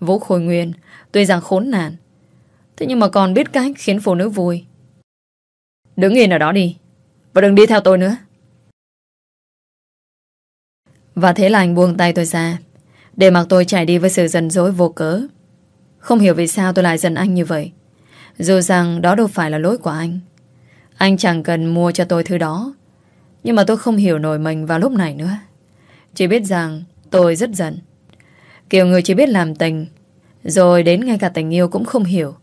Vũ Khôi Nguyên, Tuy rằng khốn nạn, Thế nhưng mà còn biết cách khiến phụ nữ vui. Đứng yên ở đó đi, Và đừng đi theo tôi nữa. Và thế là anh buông tay tôi ra, Để mặc tôi chạy đi với sự giận dối vô cớ. Không hiểu vì sao tôi lại giận anh như vậy. Dù rằng đó đâu phải là lỗi của anh. Anh chẳng cần mua cho tôi thứ đó. Nhưng mà tôi không hiểu nổi mình vào lúc này nữa. Chỉ biết rằng tôi rất giận. Kiểu người chỉ biết làm tình. Rồi đến ngay cả tình yêu cũng không hiểu.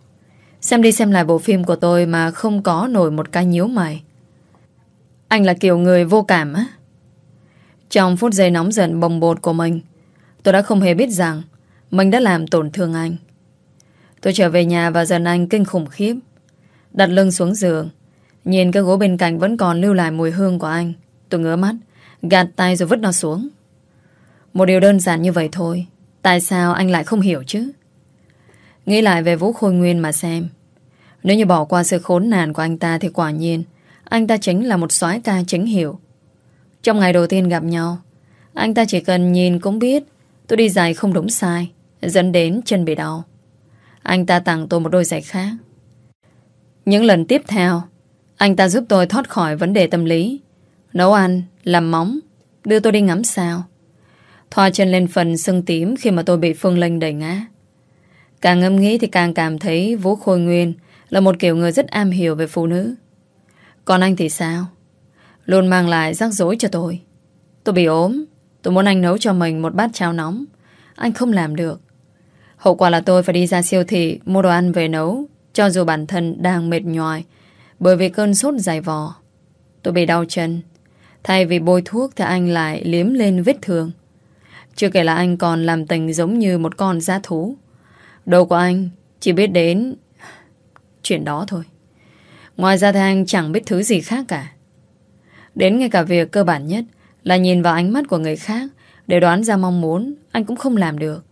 Xem đi xem lại bộ phim của tôi Mà không có nổi một cái nhíu mày. Anh là kiểu người vô cảm á. Trong phút giây nóng giận bồng bột của mình, Tôi đã không hề biết rằng Mình đã làm tổn thương anh. Tôi trở về nhà và dần anh kinh khủng khiếp. Đặt lưng xuống giường, Nhìn cái gỗ bên cạnh vẫn còn lưu lại mùi hương của anh. Tôi ngỡ mắt, Gạt tay rồi vứt nó xuống. Một điều đơn giản như vậy thôi, Tại sao anh lại không hiểu chứ? Nghĩ lại về Vũ Khôi Nguyên mà xem. Nếu như bỏ qua sự khốn nạn của anh ta Thì quả nhiên, Anh ta chính là một soái ca chính hiểu Trong ngày đầu tiên gặp nhau, Anh ta chỉ cần nhìn cũng biết Tôi đi giày không đúng sai, Dẫn đến chân bị đau. Anh ta tặng tôi một đôi giày khác Những lần tiếp theo Anh ta giúp tôi thoát khỏi vấn đề tâm lý Nấu ăn, làm móng Đưa tôi đi ngắm sao Thoa chân lên phần sưng tím Khi mà tôi bị Phương Linh đẩy ngã Càng ngâm nghĩ thì càng cảm thấy Vũ Khôi Nguyên là một kiểu người rất am hiểu về phụ nữ. Còn anh thì sao? Luôn mang lại rắc rối cho tôi. Tôi bị ốm. Tôi muốn anh nấu cho mình một bát cháo nóng. Anh không làm được. Hậu quả là tôi phải đi ra siêu thị, mua đồ ăn về nấu, cho dù bản thân đang mệt nhòi bởi vì cơn sốt dài vò. Tôi bị đau chân. Thay vì bôi thuốc thì anh lại liếm lên vết thương. Chưa kể là anh còn làm tình giống như một con giá thú. Đầu của anh chỉ biết đến chuyện đó thôi. Ngoài ra thì anh chẳng biết thứ gì khác cả. Đến ngay cả việc cơ bản nhất là nhìn vào ánh mắt của người khác để đoán ra mong muốn, anh cũng không làm được.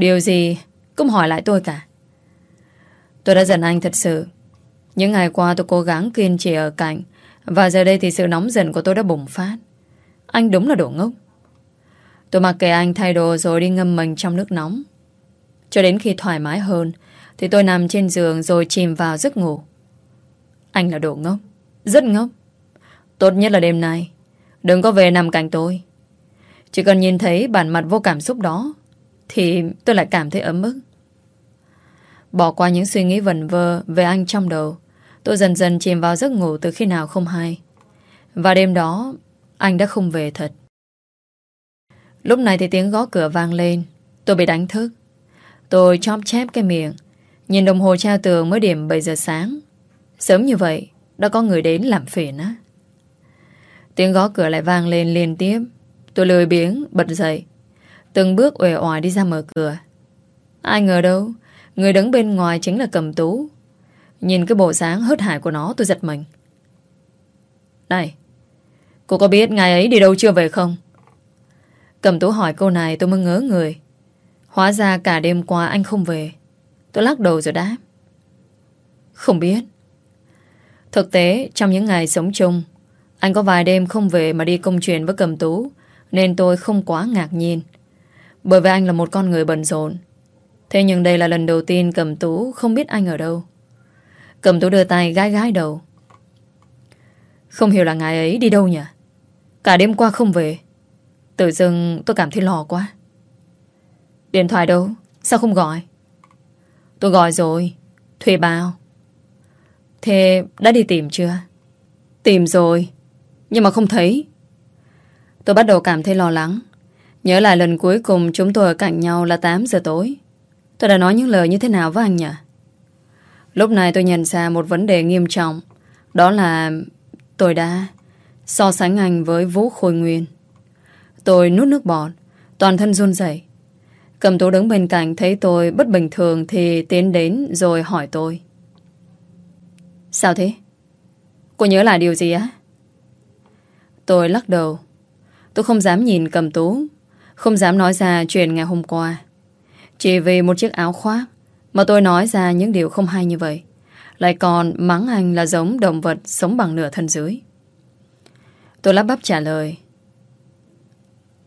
Điều gì cũng hỏi lại tôi cả. Tôi đã giận anh thật sự. Những ngày qua tôi cố gắng kiên trì ở cạnh, và giờ đây thì sự nóng giận của tôi đã bùng phát. Anh đúng là đồ ngốc. Tôi mặc kệ anh thay đồ rồi đi ngâm mình trong nước nóng. Cho đến khi thoải mái hơn, Thì tôi nằm trên giường rồi chìm vào giấc ngủ Anh là đồ ngốc Rất ngốc Tốt nhất là đêm nay Đừng có về nằm cạnh tôi Chỉ cần nhìn thấy bản mặt vô cảm xúc đó thì tôi lại cảm thấy ấm ức. Bỏ qua những suy nghĩ vẩn vơ Về anh trong đầu, Tôi dần dần chìm vào giấc ngủ từ khi nào không hay. Và đêm đó, Anh đã không về thật. Lúc này thì tiếng gõ cửa vang lên, Tôi bị đánh thức. Tôi chóp chép cái miệng, Nhìn đồng hồ treo tường mới điểm 7 giờ sáng. Sớm như vậy, Đã có người đến làm phiền á. Tiếng gõ cửa lại vang lên liên tiếp. Tôi lười biếng, bật dậy Từng bước uể oải đi ra mở cửa. Ai ngờ đâu, Người đứng bên ngoài chính là cầm tú. Nhìn cái bộ dáng hớt hải của nó, tôi giật mình. Này, Cô có biết ngày ấy đi đâu chưa về không? Cầm tú hỏi câu này tôi mới ngớ người. Hóa ra cả đêm qua anh không về. Tôi lắc đầu rồi đáp. Không biết. Thực tế, trong những ngày sống chung, Anh có vài đêm không về Mà đi công chuyện với cầm tú, Nên tôi không quá ngạc nhiên. Bởi vì anh là một con người bận rộn Thế nhưng đây là lần đầu tiên cầm tú Không biết anh ở đâu Cầm tú đưa tay gái gái đầu Không hiểu là ngài ấy đi đâu nhỉ Cả đêm qua không về Tự dưng tôi cảm thấy lò quá Điện thoại đâu? Sao không gọi? Tôi gọi rồi. Thuê bao. Thế đã đi tìm chưa? Tìm rồi. Nhưng mà không thấy. Tôi bắt đầu cảm thấy lo lắng. Nhớ lại lần cuối cùng chúng tôi ở cạnh nhau là 8 giờ tối. Tôi đã nói những lời như thế nào với anh nhỉ? Lúc này tôi nhận ra một vấn đề nghiêm trọng. Đó là tôi đã so sánh anh với Vũ Khôi Nguyên. Tôi nuốt nước bọt, toàn thân run rẩy. Cầm tú đứng bên cạnh thấy tôi bất bình thường thì tiến đến rồi hỏi tôi. Sao thế? Cô nhớ lại điều gì á? Tôi lắc đầu. Tôi không dám nhìn cầm tú. Không dám nói ra chuyện ngày hôm qua. Chỉ vì một chiếc áo khoác mà tôi nói ra những điều không hay như vậy. Lại còn mắng anh là giống động vật sống bằng nửa thân dưới. Tôi lắp bắp trả lời.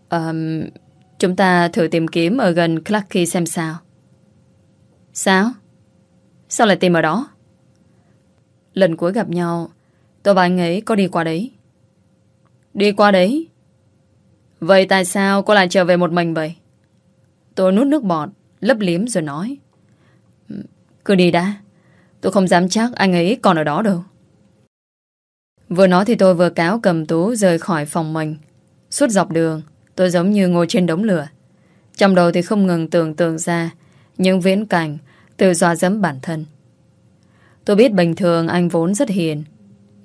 Um, chúng ta thử tìm kiếm ở gần Clarky xem sao. Sao? Sao lại tìm ở đó? Lần cuối gặp nhau, tôi và anh ấy có đi qua đấy. Đi qua đấy? Vậy tại sao cô lại trở về một mình vậy? Tôi nút nước bọt, lấp liếm rồi nói. Ừ, cứ đi đã. Tôi không dám chắc anh ấy còn ở đó đâu. Vừa nói thì tôi vừa cáo cầm tú rời khỏi phòng mình. Suốt dọc đường, tôi giống như ngồi trên đống lửa. Trong đầu thì không ngừng tưởng tượng ra những viễn cảnh tự dọa dẫm bản thân. Tôi biết bình thường anh vốn rất hiền.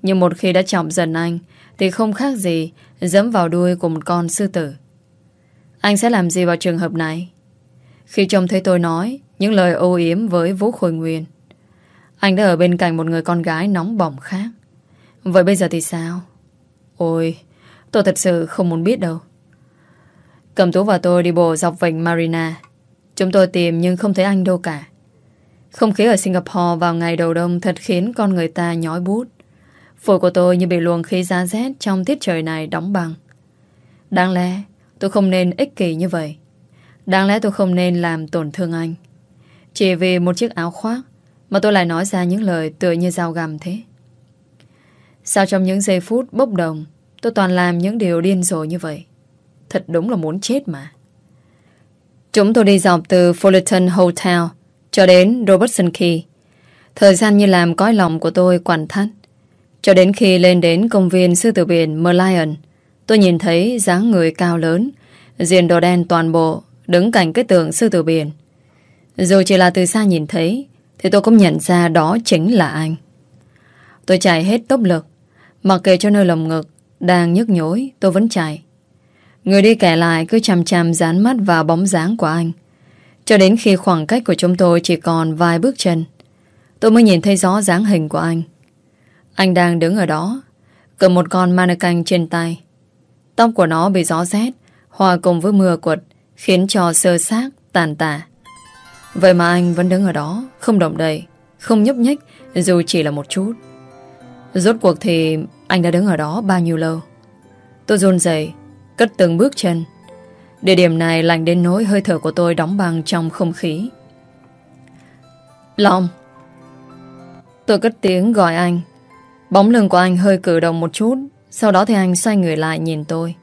Nhưng một khi đã trọng dần anh thì không khác gì dẫm vào đuôi của một con sư tử. Anh sẽ làm gì vào trường hợp này? Khi trông thấy tôi nói những lời ô yếm với Vũ Khôi Nguyên, anh đã ở bên cạnh một người con gái nóng bỏng khác. Vậy bây giờ thì sao? Ôi, tôi thật sự không muốn biết đâu. Cầm tú và tôi đi bộ dọc vịnh Marina. Chúng tôi tìm nhưng không thấy anh đâu cả. Không khí ở Singapore vào ngày đầu đông thật khiến con người ta nhói bút. Phổi của tôi như bị luồng khí giá rét trong tiết trời này đóng băng. Đáng lẽ tôi không nên ích kỷ như vậy. Đáng lẽ tôi không nên làm tổn thương anh. Chỉ vì một chiếc áo khoác mà tôi lại nói ra những lời tựa như dao găm thế. Sao trong những giây phút bốc đồng, tôi toàn làm những điều điên rồ như vậy? Thật đúng là muốn chết mà. Chúng tôi đi dọc từ Fullerton Hotel cho đến Robertson Key. Thời gian như làm cõi lòng của tôi quản thắt. Cho đến khi lên đến công viên sư tử biển Merlion, tôi nhìn thấy dáng người cao lớn, diện đồ đen toàn bộ, đứng cạnh cái tượng sư tử biển. Dù chỉ là từ xa nhìn thấy, thì tôi cũng nhận ra đó chính là anh. Tôi chạy hết tốc lực, mặc kệ cho nơi lồng ngực đang nhức nhối, tôi vẫn chạy. Người đi kẻ lại cứ chằm chằm dán mắt vào bóng dáng của anh. Cho đến khi khoảng cách của chúng tôi chỉ còn vài bước chân, tôi mới nhìn thấy rõ dáng hình của anh. Anh đang đứng ở đó, cầm một con mannequin trên tay. Tóc của nó bị gió rét, hòa cùng với mưa quật, khiến cho sơ xác, tàn tả. Vậy mà anh vẫn đứng ở đó, không động đậy, không nhúc nhích, dù chỉ là một chút. Rốt cuộc thì anh đã đứng ở đó bao nhiêu lâu? Tôi run rẩy, cất từng bước chân. Địa điểm này lạnh đến nỗi hơi thở của tôi đóng băng trong không khí. Long Tôi cất tiếng gọi anh Bóng lưng của anh hơi cử động một chút, Sau đó thì anh xoay người lại nhìn tôi.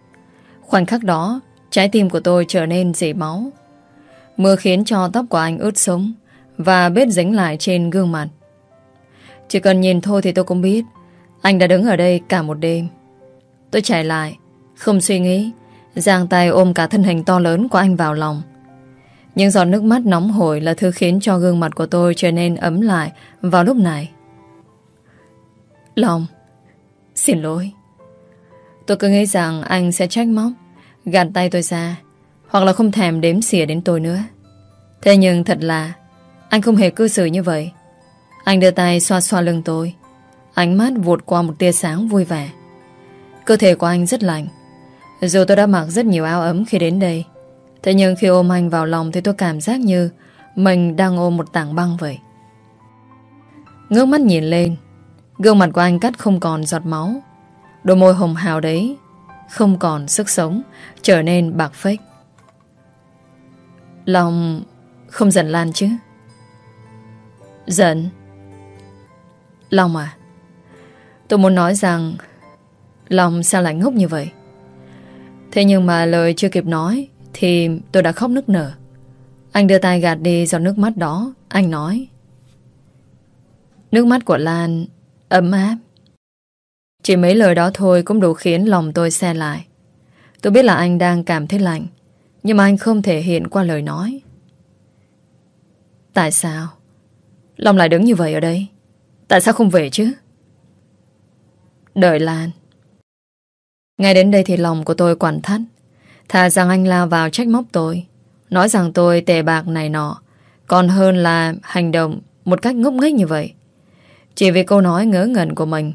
Khoảnh khắc đó, Trái tim của tôi trở nên dỉ máu. Mưa khiến cho tóc của anh ướt sũng Và bết dính lại trên gương mặt. Chỉ cần nhìn thôi thì tôi cũng biết, Anh đã đứng ở đây cả một đêm. Tôi chạy lại, Không suy nghĩ, Giang tay ôm cả thân hình to lớn của anh vào lòng. Những giọt nước mắt nóng hổi Là thứ khiến cho gương mặt của tôi trở nên ấm lại Vào lúc này. Lòng Xin lỗi. Tôi cứ nghĩ rằng anh sẽ trách móc, Gạt tay tôi ra, Hoặc là không thèm đếm xỉa đến tôi nữa. Thế nhưng thật là, Anh không hề cư xử như vậy. Anh đưa tay xoa xoa lưng tôi. Ánh mắt vụt qua một tia sáng vui vẻ. Cơ thể của anh rất lạnh. Dù tôi đã mặc rất nhiều áo ấm khi đến đây, Thế nhưng khi ôm anh vào lòng Thì tôi cảm giác như Mình đang ôm một tảng băng vậy. Ngước mắt nhìn lên Gương mặt của anh cắt không còn giọt máu. Đôi môi hồng hào đấy, Không còn sức sống, Trở nên bạc phếch. Lòng không giận Lan chứ? Giận? Long à? Tôi muốn nói rằng Long sao lại ngốc như vậy? Thế nhưng mà lời chưa kịp nói, Thì tôi đã khóc nức nở. Anh đưa tay gạt đi giọt nước mắt đó. Anh nói, Nước mắt của Lan ấm áp. Chỉ mấy lời đó thôi cũng đủ khiến lòng tôi xe lại. Tôi biết là anh đang cảm thấy lạnh, nhưng mà anh không thể hiện qua lời nói. Tại sao? Long lại đứng như vậy ở đây? Tại sao không về chứ? Đợi Lan. Ngay đến đây thì lòng của tôi quản thắt. Thà rằng anh lao vào trách móc tôi. Nói rằng tôi tệ bạc này nọ. Còn hơn là hành động một cách ngốc nghếch như vậy. Chỉ vì câu nói ngớ ngẩn của mình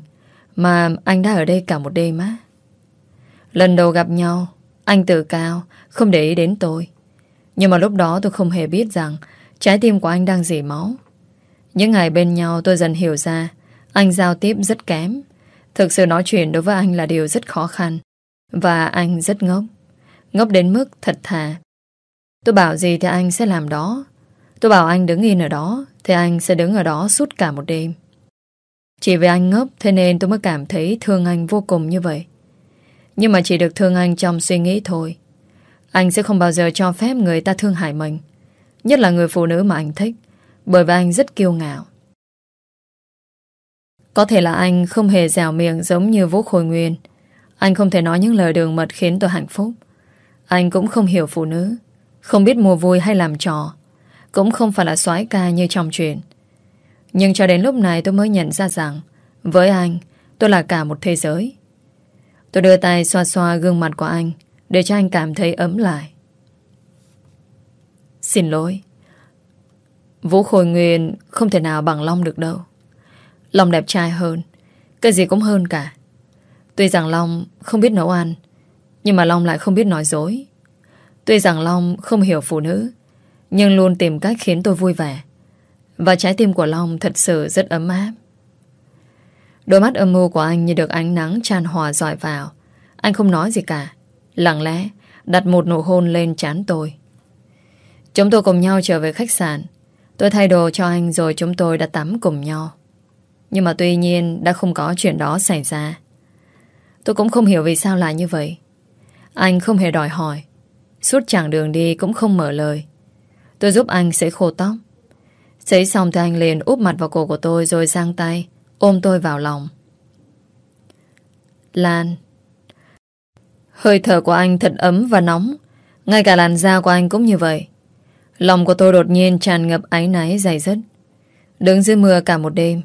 Mà anh đã ở đây cả một đêm á Lần đầu gặp nhau, Anh tự cao, Không để ý đến tôi Nhưng mà lúc đó tôi không hề biết rằng trái tim của anh đang dỉ máu. Những ngày bên nhau tôi dần hiểu ra anh giao tiếp rất kém. Thực sự nói chuyện đối với anh là điều rất khó khăn. Và anh rất ngốc. Ngốc đến mức thật thà. Tôi bảo gì thì anh sẽ làm đó. Tôi bảo anh đứng yên ở đó thì anh sẽ đứng ở đó suốt cả một đêm. Chỉ vì anh ngốc, thế nên tôi mới cảm thấy thương anh vô cùng như vậy. Nhưng mà chỉ được thương anh trong suy nghĩ thôi. Anh sẽ không bao giờ cho phép người ta thương hại mình. Nhất là người phụ nữ mà anh thích. Bởi vì anh rất kiêu ngạo. Có thể là anh không hề dẻo miệng giống như Vũ Khôi Nguyên. Anh không thể nói những lời đường mật khiến tôi hạnh phúc. Anh cũng không hiểu phụ nữ. Không biết mua vui hay làm trò. Cũng không phải là soái ca như trong chuyện. Nhưng cho đến lúc này tôi mới nhận ra rằng với anh, tôi là cả một thế giới. Tôi đưa tay xoa xoa gương mặt của anh để cho anh cảm thấy ấm lại. Xin lỗi. Vũ Khôi Nguyên không thể nào bằng Long được đâu. Long đẹp trai hơn. Cái gì cũng hơn cả. Tuy rằng Long không biết nấu ăn, nhưng mà Long lại không biết nói dối. Tuy rằng Long không hiểu phụ nữ, nhưng luôn tìm cách khiến tôi vui vẻ. Và trái tim của Long thật sự rất ấm áp. Đôi mắt âm mưu của anh như được ánh nắng tràn hòa dọi vào. Anh không nói gì cả. Lặng lẽ, đặt một nụ hôn lên trán tôi. Chúng tôi cùng nhau trở về khách sạn. Tôi thay đồ cho anh rồi chúng tôi đã tắm cùng nhau. Nhưng mà tuy nhiên đã không có chuyện đó xảy ra. Tôi cũng không hiểu vì sao lại như vậy. Anh không hề đòi hỏi. Suốt chặng đường đi cũng không mở lời. Tôi giúp anh sấy khô tóc. Sấy xong thì anh liền úp mặt vào cổ của tôi rồi giang tay, ôm tôi vào lòng. Lan Hơi thở của anh thật ấm và nóng. Ngay cả làn da của anh cũng như vậy. Lòng của tôi đột nhiên tràn ngập áy náy dày dứt. Đứng dưới mưa cả một đêm.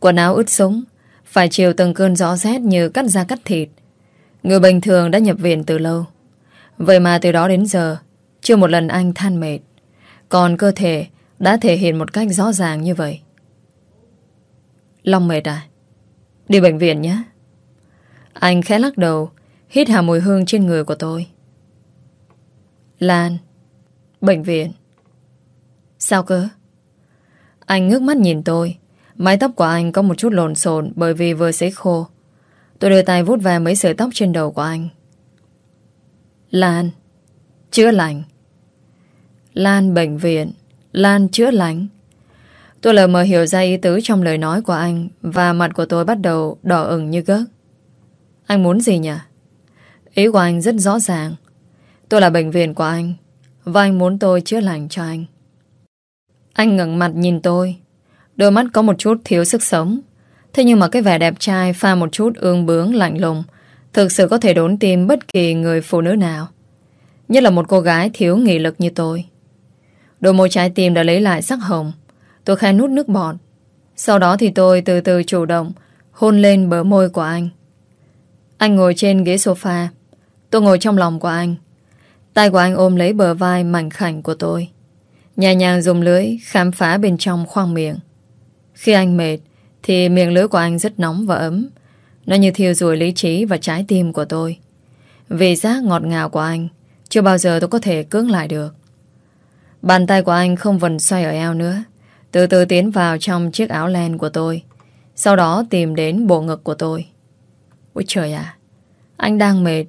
Quần áo ướt sũng, Phải chịu từng cơn gió rét như cắt da cắt thịt. Người bình thường đã nhập viện từ lâu. Vậy mà từ đó đến giờ, chưa một lần anh than mệt. Còn cơ thể đã thể hiện một cách rõ ràng như vậy. Long mệt à? Đi bệnh viện nhé. Anh khẽ lắc đầu, hít hà mùi hương trên người của tôi. Lan, bệnh viện. Sao cơ? Anh ngước mắt nhìn tôi. Mái tóc của anh có một chút lộn xộn bởi vì vừa sấy khô. Tôi đưa tay vút về mấy sợi tóc trên đầu của anh. Lan, chữa lành. Lan bệnh viện, Lan chữa lành. Tôi lờ mờ hiểu ra ý tứ trong lời nói của anh và mặt của tôi bắt đầu đỏ ửng như gớt. Anh muốn gì nhỉ? Ý của anh rất rõ ràng. Tôi là bệnh viện của anh và anh muốn tôi chữa lành cho anh. Anh ngẩng mặt nhìn tôi. Đôi mắt có một chút thiếu sức sống. Thế nhưng mà cái vẻ đẹp trai pha một chút ương bướng lạnh lùng thực sự có thể đốn tim bất kỳ người phụ nữ nào. Nhất là một cô gái thiếu nghị lực như tôi. Đôi môi trái tim đã lấy lại sắc hồng. Tôi khai nút nước bọt. Sau đó thì tôi từ từ chủ động, hôn lên bờ môi của anh. Anh ngồi trên ghế sofa. Tôi ngồi trong lòng của anh. Tay của anh ôm lấy bờ vai mảnh khảnh của tôi. Nhẹ nhàng dùng lưỡi khám phá bên trong khoang miệng. Khi anh mệt, thì miệng lưỡi của anh rất nóng và ấm. Nó như thiêu rùi lý trí và trái tim của tôi. Vì giác ngọt ngào của anh chưa bao giờ tôi có thể cưỡng lại được. Bàn tay của anh không vần xoay ở eo nữa. Từ từ tiến vào trong chiếc áo len của tôi. Sau đó tìm đến bộ ngực của tôi. Ôi trời à! Anh đang mệt.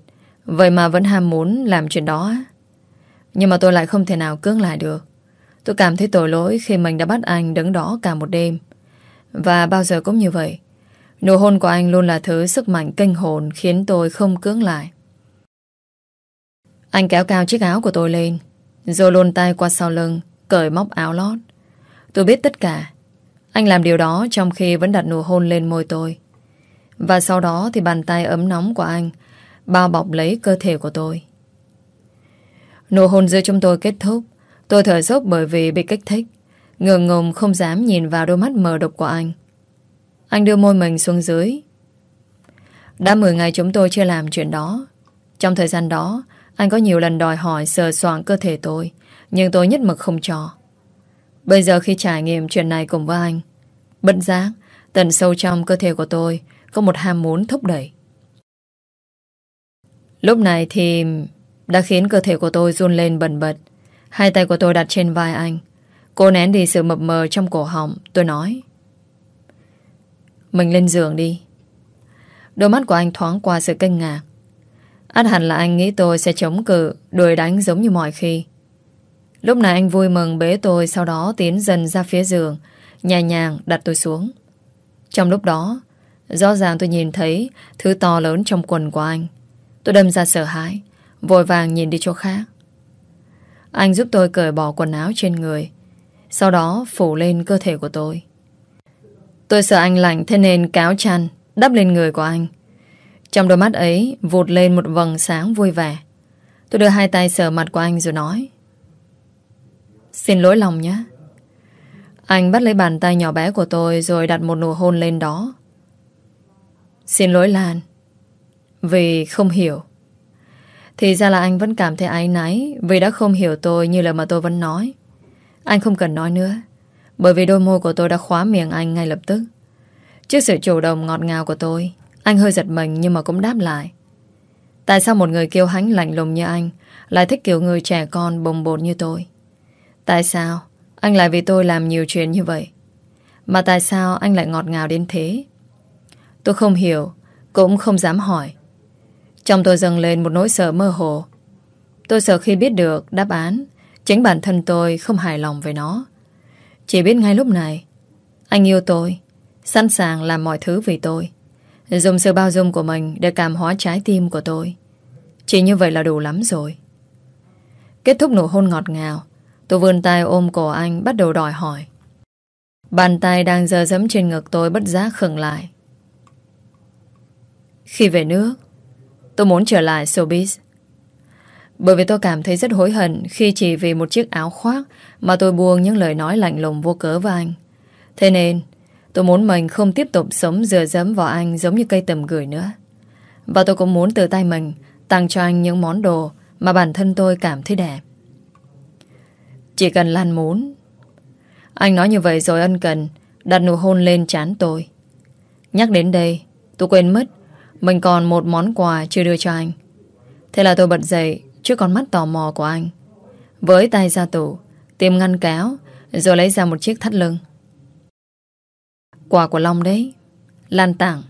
Vậy mà vẫn ham muốn làm chuyện đó Nhưng mà tôi lại không thể nào cưỡng lại được. Tôi cảm thấy tội lỗi khi mình đã bắt anh đứng đó cả một đêm. Và bao giờ cũng như vậy. Nụ hôn của anh luôn là thứ sức mạnh kinh hồn khiến tôi không cưỡng lại. Anh kéo cao chiếc áo của tôi lên rồi luồn tay qua sau lưng, Cởi móc áo lót. Tôi biết tất cả. Anh làm điều đó trong khi vẫn đặt nụ hôn lên môi tôi. Và sau đó thì bàn tay ấm nóng của anh Bao bọc lấy cơ thể của tôi. Nụ hôn giữa chúng tôi kết thúc. Tôi thở dốc bởi vì bị kích thích. Ngượng ngùng không dám nhìn vào đôi mắt mờ độc của anh. Anh đưa môi mình xuống dưới. Đã 10 ngày chúng tôi chưa làm chuyện đó. Trong thời gian đó anh có nhiều lần đòi hỏi sờ soạn cơ thể tôi, Nhưng tôi nhất mực không cho. Bây giờ khi trải nghiệm chuyện này cùng với anh, Bất giác, Tận sâu trong cơ thể của tôi Có một ham muốn thúc đẩy. Lúc này thì Đã khiến cơ thể của tôi run lên bần bật. Hai tay của tôi đặt trên vai anh. Cô nén đi sự mập mờ trong cổ họng, Tôi nói, Mình lên giường đi. Đôi mắt của anh thoáng qua sự kinh ngạc. Át hẳn là anh nghĩ tôi sẽ chống cự, Đuổi đánh giống như mọi khi. Lúc này anh vui mừng bế tôi, Sau đó tiến dần ra phía giường, Nhẹ nhàng đặt tôi xuống. Trong lúc đó, Rõ ràng tôi nhìn thấy Thứ to lớn trong quần của anh. Tôi đâm ra sợ hãi, Vội vàng nhìn đi chỗ khác. Anh giúp tôi cởi bỏ quần áo trên người, Sau đó phủ lên cơ thể của tôi. Tôi sợ anh lạnh Thế nên cáo chăn, Đắp lên người của anh trong đôi mắt ấy vụt lên một vầng sáng vui vẻ. Tôi đưa hai tay sờ mặt của anh rồi nói, Xin lỗi lòng nhé. Anh bắt lấy bàn tay nhỏ bé của tôi Rồi đặt một nụ hôn lên đó. Xin lỗi, Lan, Vì không hiểu. Thì ra là anh vẫn cảm thấy áy náy Vì đã không hiểu tôi như lời mà tôi vẫn nói. Anh không cần nói nữa, Bởi vì đôi môi của tôi đã khóa miệng anh ngay lập tức. Trước sự chủ động ngọt ngào của tôi anh hơi giật mình nhưng mà cũng đáp lại. Tại sao một người kiêu hãnh lạnh lùng như anh Lại thích kiểu người trẻ con bồng bột như tôi? Tại sao Anh lại vì tôi làm nhiều chuyện như vậy? Mà tại sao anh lại ngọt ngào đến thế? Tôi không hiểu, Cũng không dám hỏi. Trong tôi dâng lên một nỗi sợ mơ hồ. Tôi sợ khi biết được đáp án, Chính bản thân tôi không hài lòng với nó. Chỉ biết ngay lúc này, Anh yêu tôi, Sẵn sàng làm mọi thứ vì tôi. Dùng sự bao dung của mình Để cảm hóa trái tim của tôi. Chỉ như vậy là đủ lắm rồi. Kết thúc nụ hôn ngọt ngào, Tôi vươn tay ôm cổ anh Bắt đầu đòi hỏi. Bàn tay đang dơ dẫm trên ngực tôi Bất giác khừng lại. Khi về nước, Tôi muốn trở lại showbiz. Bởi vì tôi cảm thấy rất hối hận Khi chỉ vì một chiếc áo khoác Mà tôi buông những lời nói lạnh lùng vô cớ với anh. Thế nên Tôi muốn mình không tiếp tục sống dừa dẫm vào anh giống như cây tầm gửi nữa. Và tôi cũng muốn từ tay mình tặng cho anh những món đồ mà bản thân tôi cảm thấy đẹp. Chỉ cần Lan muốn. Anh nói như vậy rồi ân cần đặt nụ hôn lên chán tôi. Nhắc đến đây, tôi quên mất mình còn một món quà chưa đưa cho anh. Thế là tôi bật dậy trước con mắt tò mò của anh. Với tay ra tủ, tìm ngăn kéo rồi lấy ra một chiếc thắt lưng. Quà của Long đấy. Lan tặng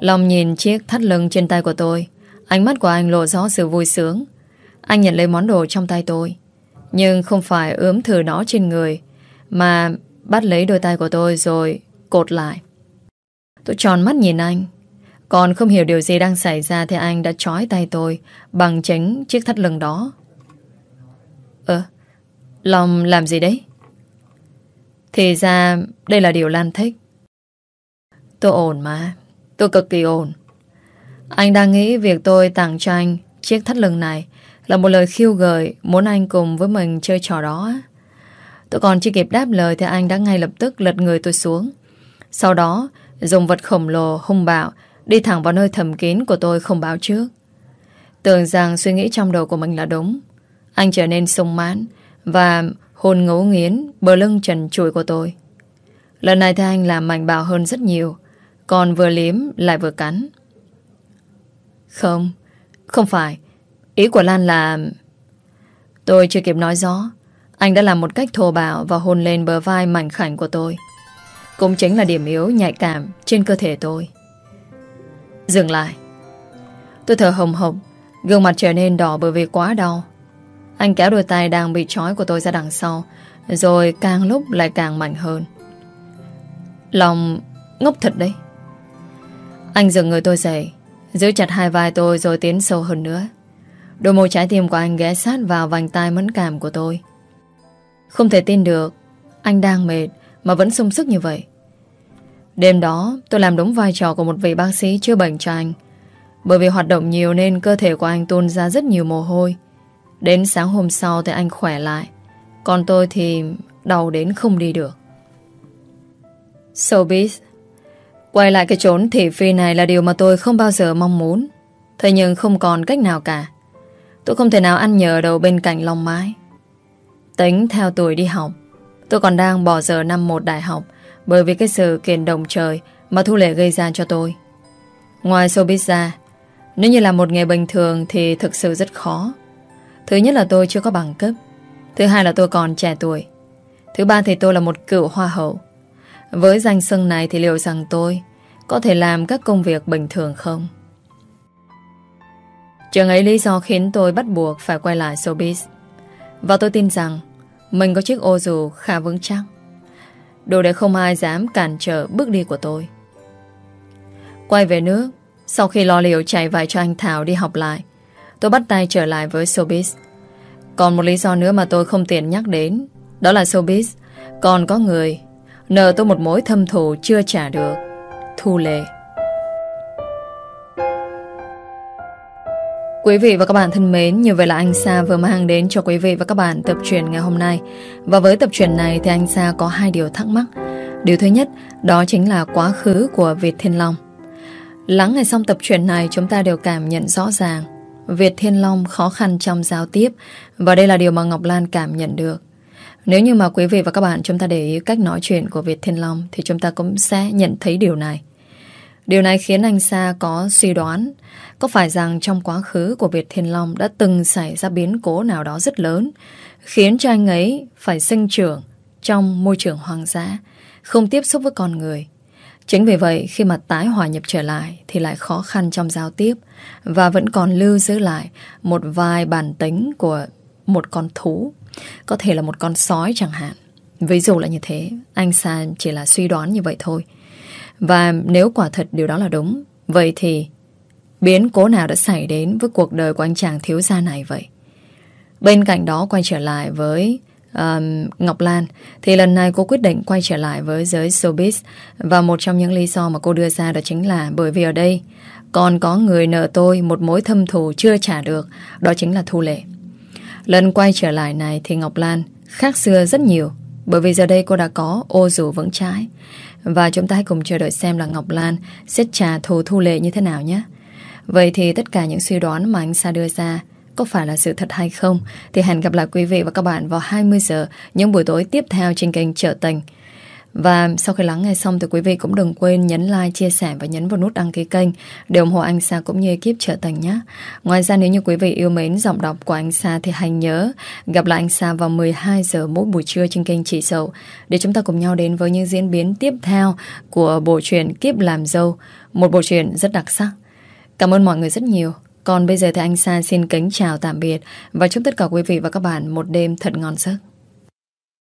Long nhìn chiếc thắt lưng trên tay của tôi. Ánh mắt của anh lộ rõ sự vui sướng. Anh nhận lấy món đồ trong tay tôi. Nhưng không phải ướm thử nó trên người, Mà bắt lấy đôi tay của tôi rồi cột lại. Tôi tròn mắt nhìn anh. Còn không hiểu điều gì đang xảy ra Thì anh đã trói tay tôi Bằng chính chiếc thắt lưng đó. Ơ Long làm gì đấy? Thì ra, đây là điều Lan thích. Tôi ổn mà. Tôi cực kỳ ổn. Anh đang nghĩ việc tôi tặng cho anh Chiếc thắt lưng này Là một lời khiêu gợi Muốn anh cùng với mình chơi trò đó. Tôi còn chưa kịp đáp lời Thì anh đã ngay lập tức lật người tôi xuống. Sau đó, dùng vật khổng lồ hung bạo Đi thẳng vào nơi thầm kín của tôi không báo trước. Tưởng rằng suy nghĩ trong đầu của mình là đúng. Anh trở nên sung mãn Và Hôn ngấu nghiến, Bờ lưng trần trụi của tôi. Lần này thì anh làm mạnh bạo hơn rất nhiều, Còn vừa liếm lại vừa cắn. Không Không phải. Ý của Lan là Tôi chưa kịp nói rõ. Anh đã làm một cách thô bạo Và hôn lên bờ vai mảnh khảnh của tôi. Cũng chính là điểm yếu nhạy cảm Trên cơ thể tôi. Dừng lại. Tôi thở hồng hồng Gương mặt trở nên đỏ bởi vì quá đau anh kéo đôi tay đang bị trói của tôi ra đằng sau, Rồi càng lúc lại càng mạnh hơn. Lòng ngốc thật đấy. Anh dừng người tôi dậy, Giữ chặt hai vai tôi rồi tiến sâu hơn nữa. Đôi môi trái tim của anh ghé sát vào vành tay mẫn cảm của tôi. Không thể tin được, Anh đang mệt Mà vẫn sung sức như vậy. Đêm đó, tôi làm đúng vai trò của một vị bác sĩ chữa bệnh cho anh. Bởi vì hoạt động nhiều nên cơ thể của anh tuôn ra rất nhiều mồ hôi. Đến sáng hôm sau thì anh khỏe lại. Còn tôi thì đau đến không đi được. Showbiz, Quay lại cái chốn thị phi này là điều mà tôi không bao giờ mong muốn. Thế nhưng không còn cách nào cả. Tôi không thể nào ăn nhờ đầu bên cạnh lòng mái Tính theo tuổi đi học, Tôi còn đang bỏ giờ năm một đại học Bởi vì cái sự kiện đồng trời Mà Thu Lệ gây ra cho tôi. Ngoài showbiz ra, Nếu như là một nghề bình thường Thì thực sự rất khó. Thứ nhất là tôi chưa có bằng cấp. Thứ hai là tôi còn trẻ tuổi. Thứ ba thì tôi là một cựu hoa hậu. Với danh sân này thì liệu rằng tôi Có thể làm các công việc bình thường không? Trường ấy lý do khiến tôi bắt buộc phải quay lại showbiz. Và tôi tin rằng Mình có chiếc ô dù khá vững chắc. Đủ để không ai dám cản trở bước đi của tôi. Quay về nước, Sau khi lo liệu chạy vài cho anh Thảo đi học lại Tôi bắt tay trở lại với showbiz Còn một lý do nữa mà tôi không tiện nhắc đến Đó là showbiz Còn có người Nợ tôi một mối thâm thù chưa trả được Thu lệ Quý vị và các bạn thân mến, như vậy là anh Sa vừa mang đến cho quý vị và các bạn tập truyện ngày hôm nay. Và với tập truyện này thì anh Sa có hai điều thắc mắc. Điều thứ nhất, đó chính là quá khứ của Việt Thiên Long. Lắng nghe xong tập truyện này chúng ta đều cảm nhận rõ ràng Việt Thiên Long khó khăn trong giao tiếp và đây là điều mà Ngọc Lan cảm nhận được. Nếu như mà quý vị và các bạn chúng ta để ý cách nói chuyện của Việt Thiên Long thì chúng ta cũng sẽ nhận thấy điều này. Điều này khiến anh Sa có suy đoán có phải rằng trong quá khứ của Việt Thiên Long đã từng xảy ra biến cố nào đó rất lớn khiến cho anh ấy phải sinh trưởng trong môi trường hoang dã, không tiếp xúc với con người. Chính vì vậy khi mà tái hòa nhập trở lại thì lại khó khăn trong giao tiếp và vẫn còn lưu giữ lại một vài bản tính của một con thú, có thể là một con sói chẳng hạn. Ví dụ là như thế, anh Sam chỉ là suy đoán như vậy thôi. Và nếu quả thật điều đó là đúng, vậy thì biến cố nào đã xảy đến với cuộc đời của anh chàng thiếu gia này vậy? Bên cạnh đó quay trở lại với um, Ngọc Lan thì lần này cô quyết định quay trở lại với giới showbiz và một trong những lý do mà cô đưa ra đó chính là bởi vì ở đây còn có người nợ tôi một mối thâm thù chưa trả được, đó chính là Thu Lệ. Lần quay trở lại này thì Ngọc Lan khác xưa rất nhiều, bởi vì giờ đây cô đã có ô dù vững trái và chúng ta hãy cùng chờ đợi xem là Ngọc Lan sẽ trả thù Thu Lệ như thế nào nhé. Vậy thì tất cả những suy đoán mà anh Sa đưa ra có phải là sự thật hay không thì hẹn gặp lại quý vị và các bạn vào 20 giờ những buổi tối tiếp theo trên kênh Trợ Tình. Và sau khi lắng nghe xong thì quý vị cũng đừng quên nhấn like, chia sẻ và nhấn vào nút đăng ký kênh để ủng hộ anh Sa cũng như ekip Trợ Tình nhé. Ngoài ra nếu như quý vị yêu mến giọng đọc của anh Sa thì hãy nhớ gặp lại anh Sa vào 12 giờ mỗi buổi trưa trên kênh Chị Sầu để chúng ta cùng nhau đến với những diễn biến tiếp theo của bộ truyện Kiếp Làm Dâu, một bộ truyện rất đặc sắc. Cảm ơn mọi người rất nhiều. Còn bây giờ thì anh Sa xin kính chào tạm biệt và chúc tất cả quý vị và các bạn một đêm thật ngon giấc.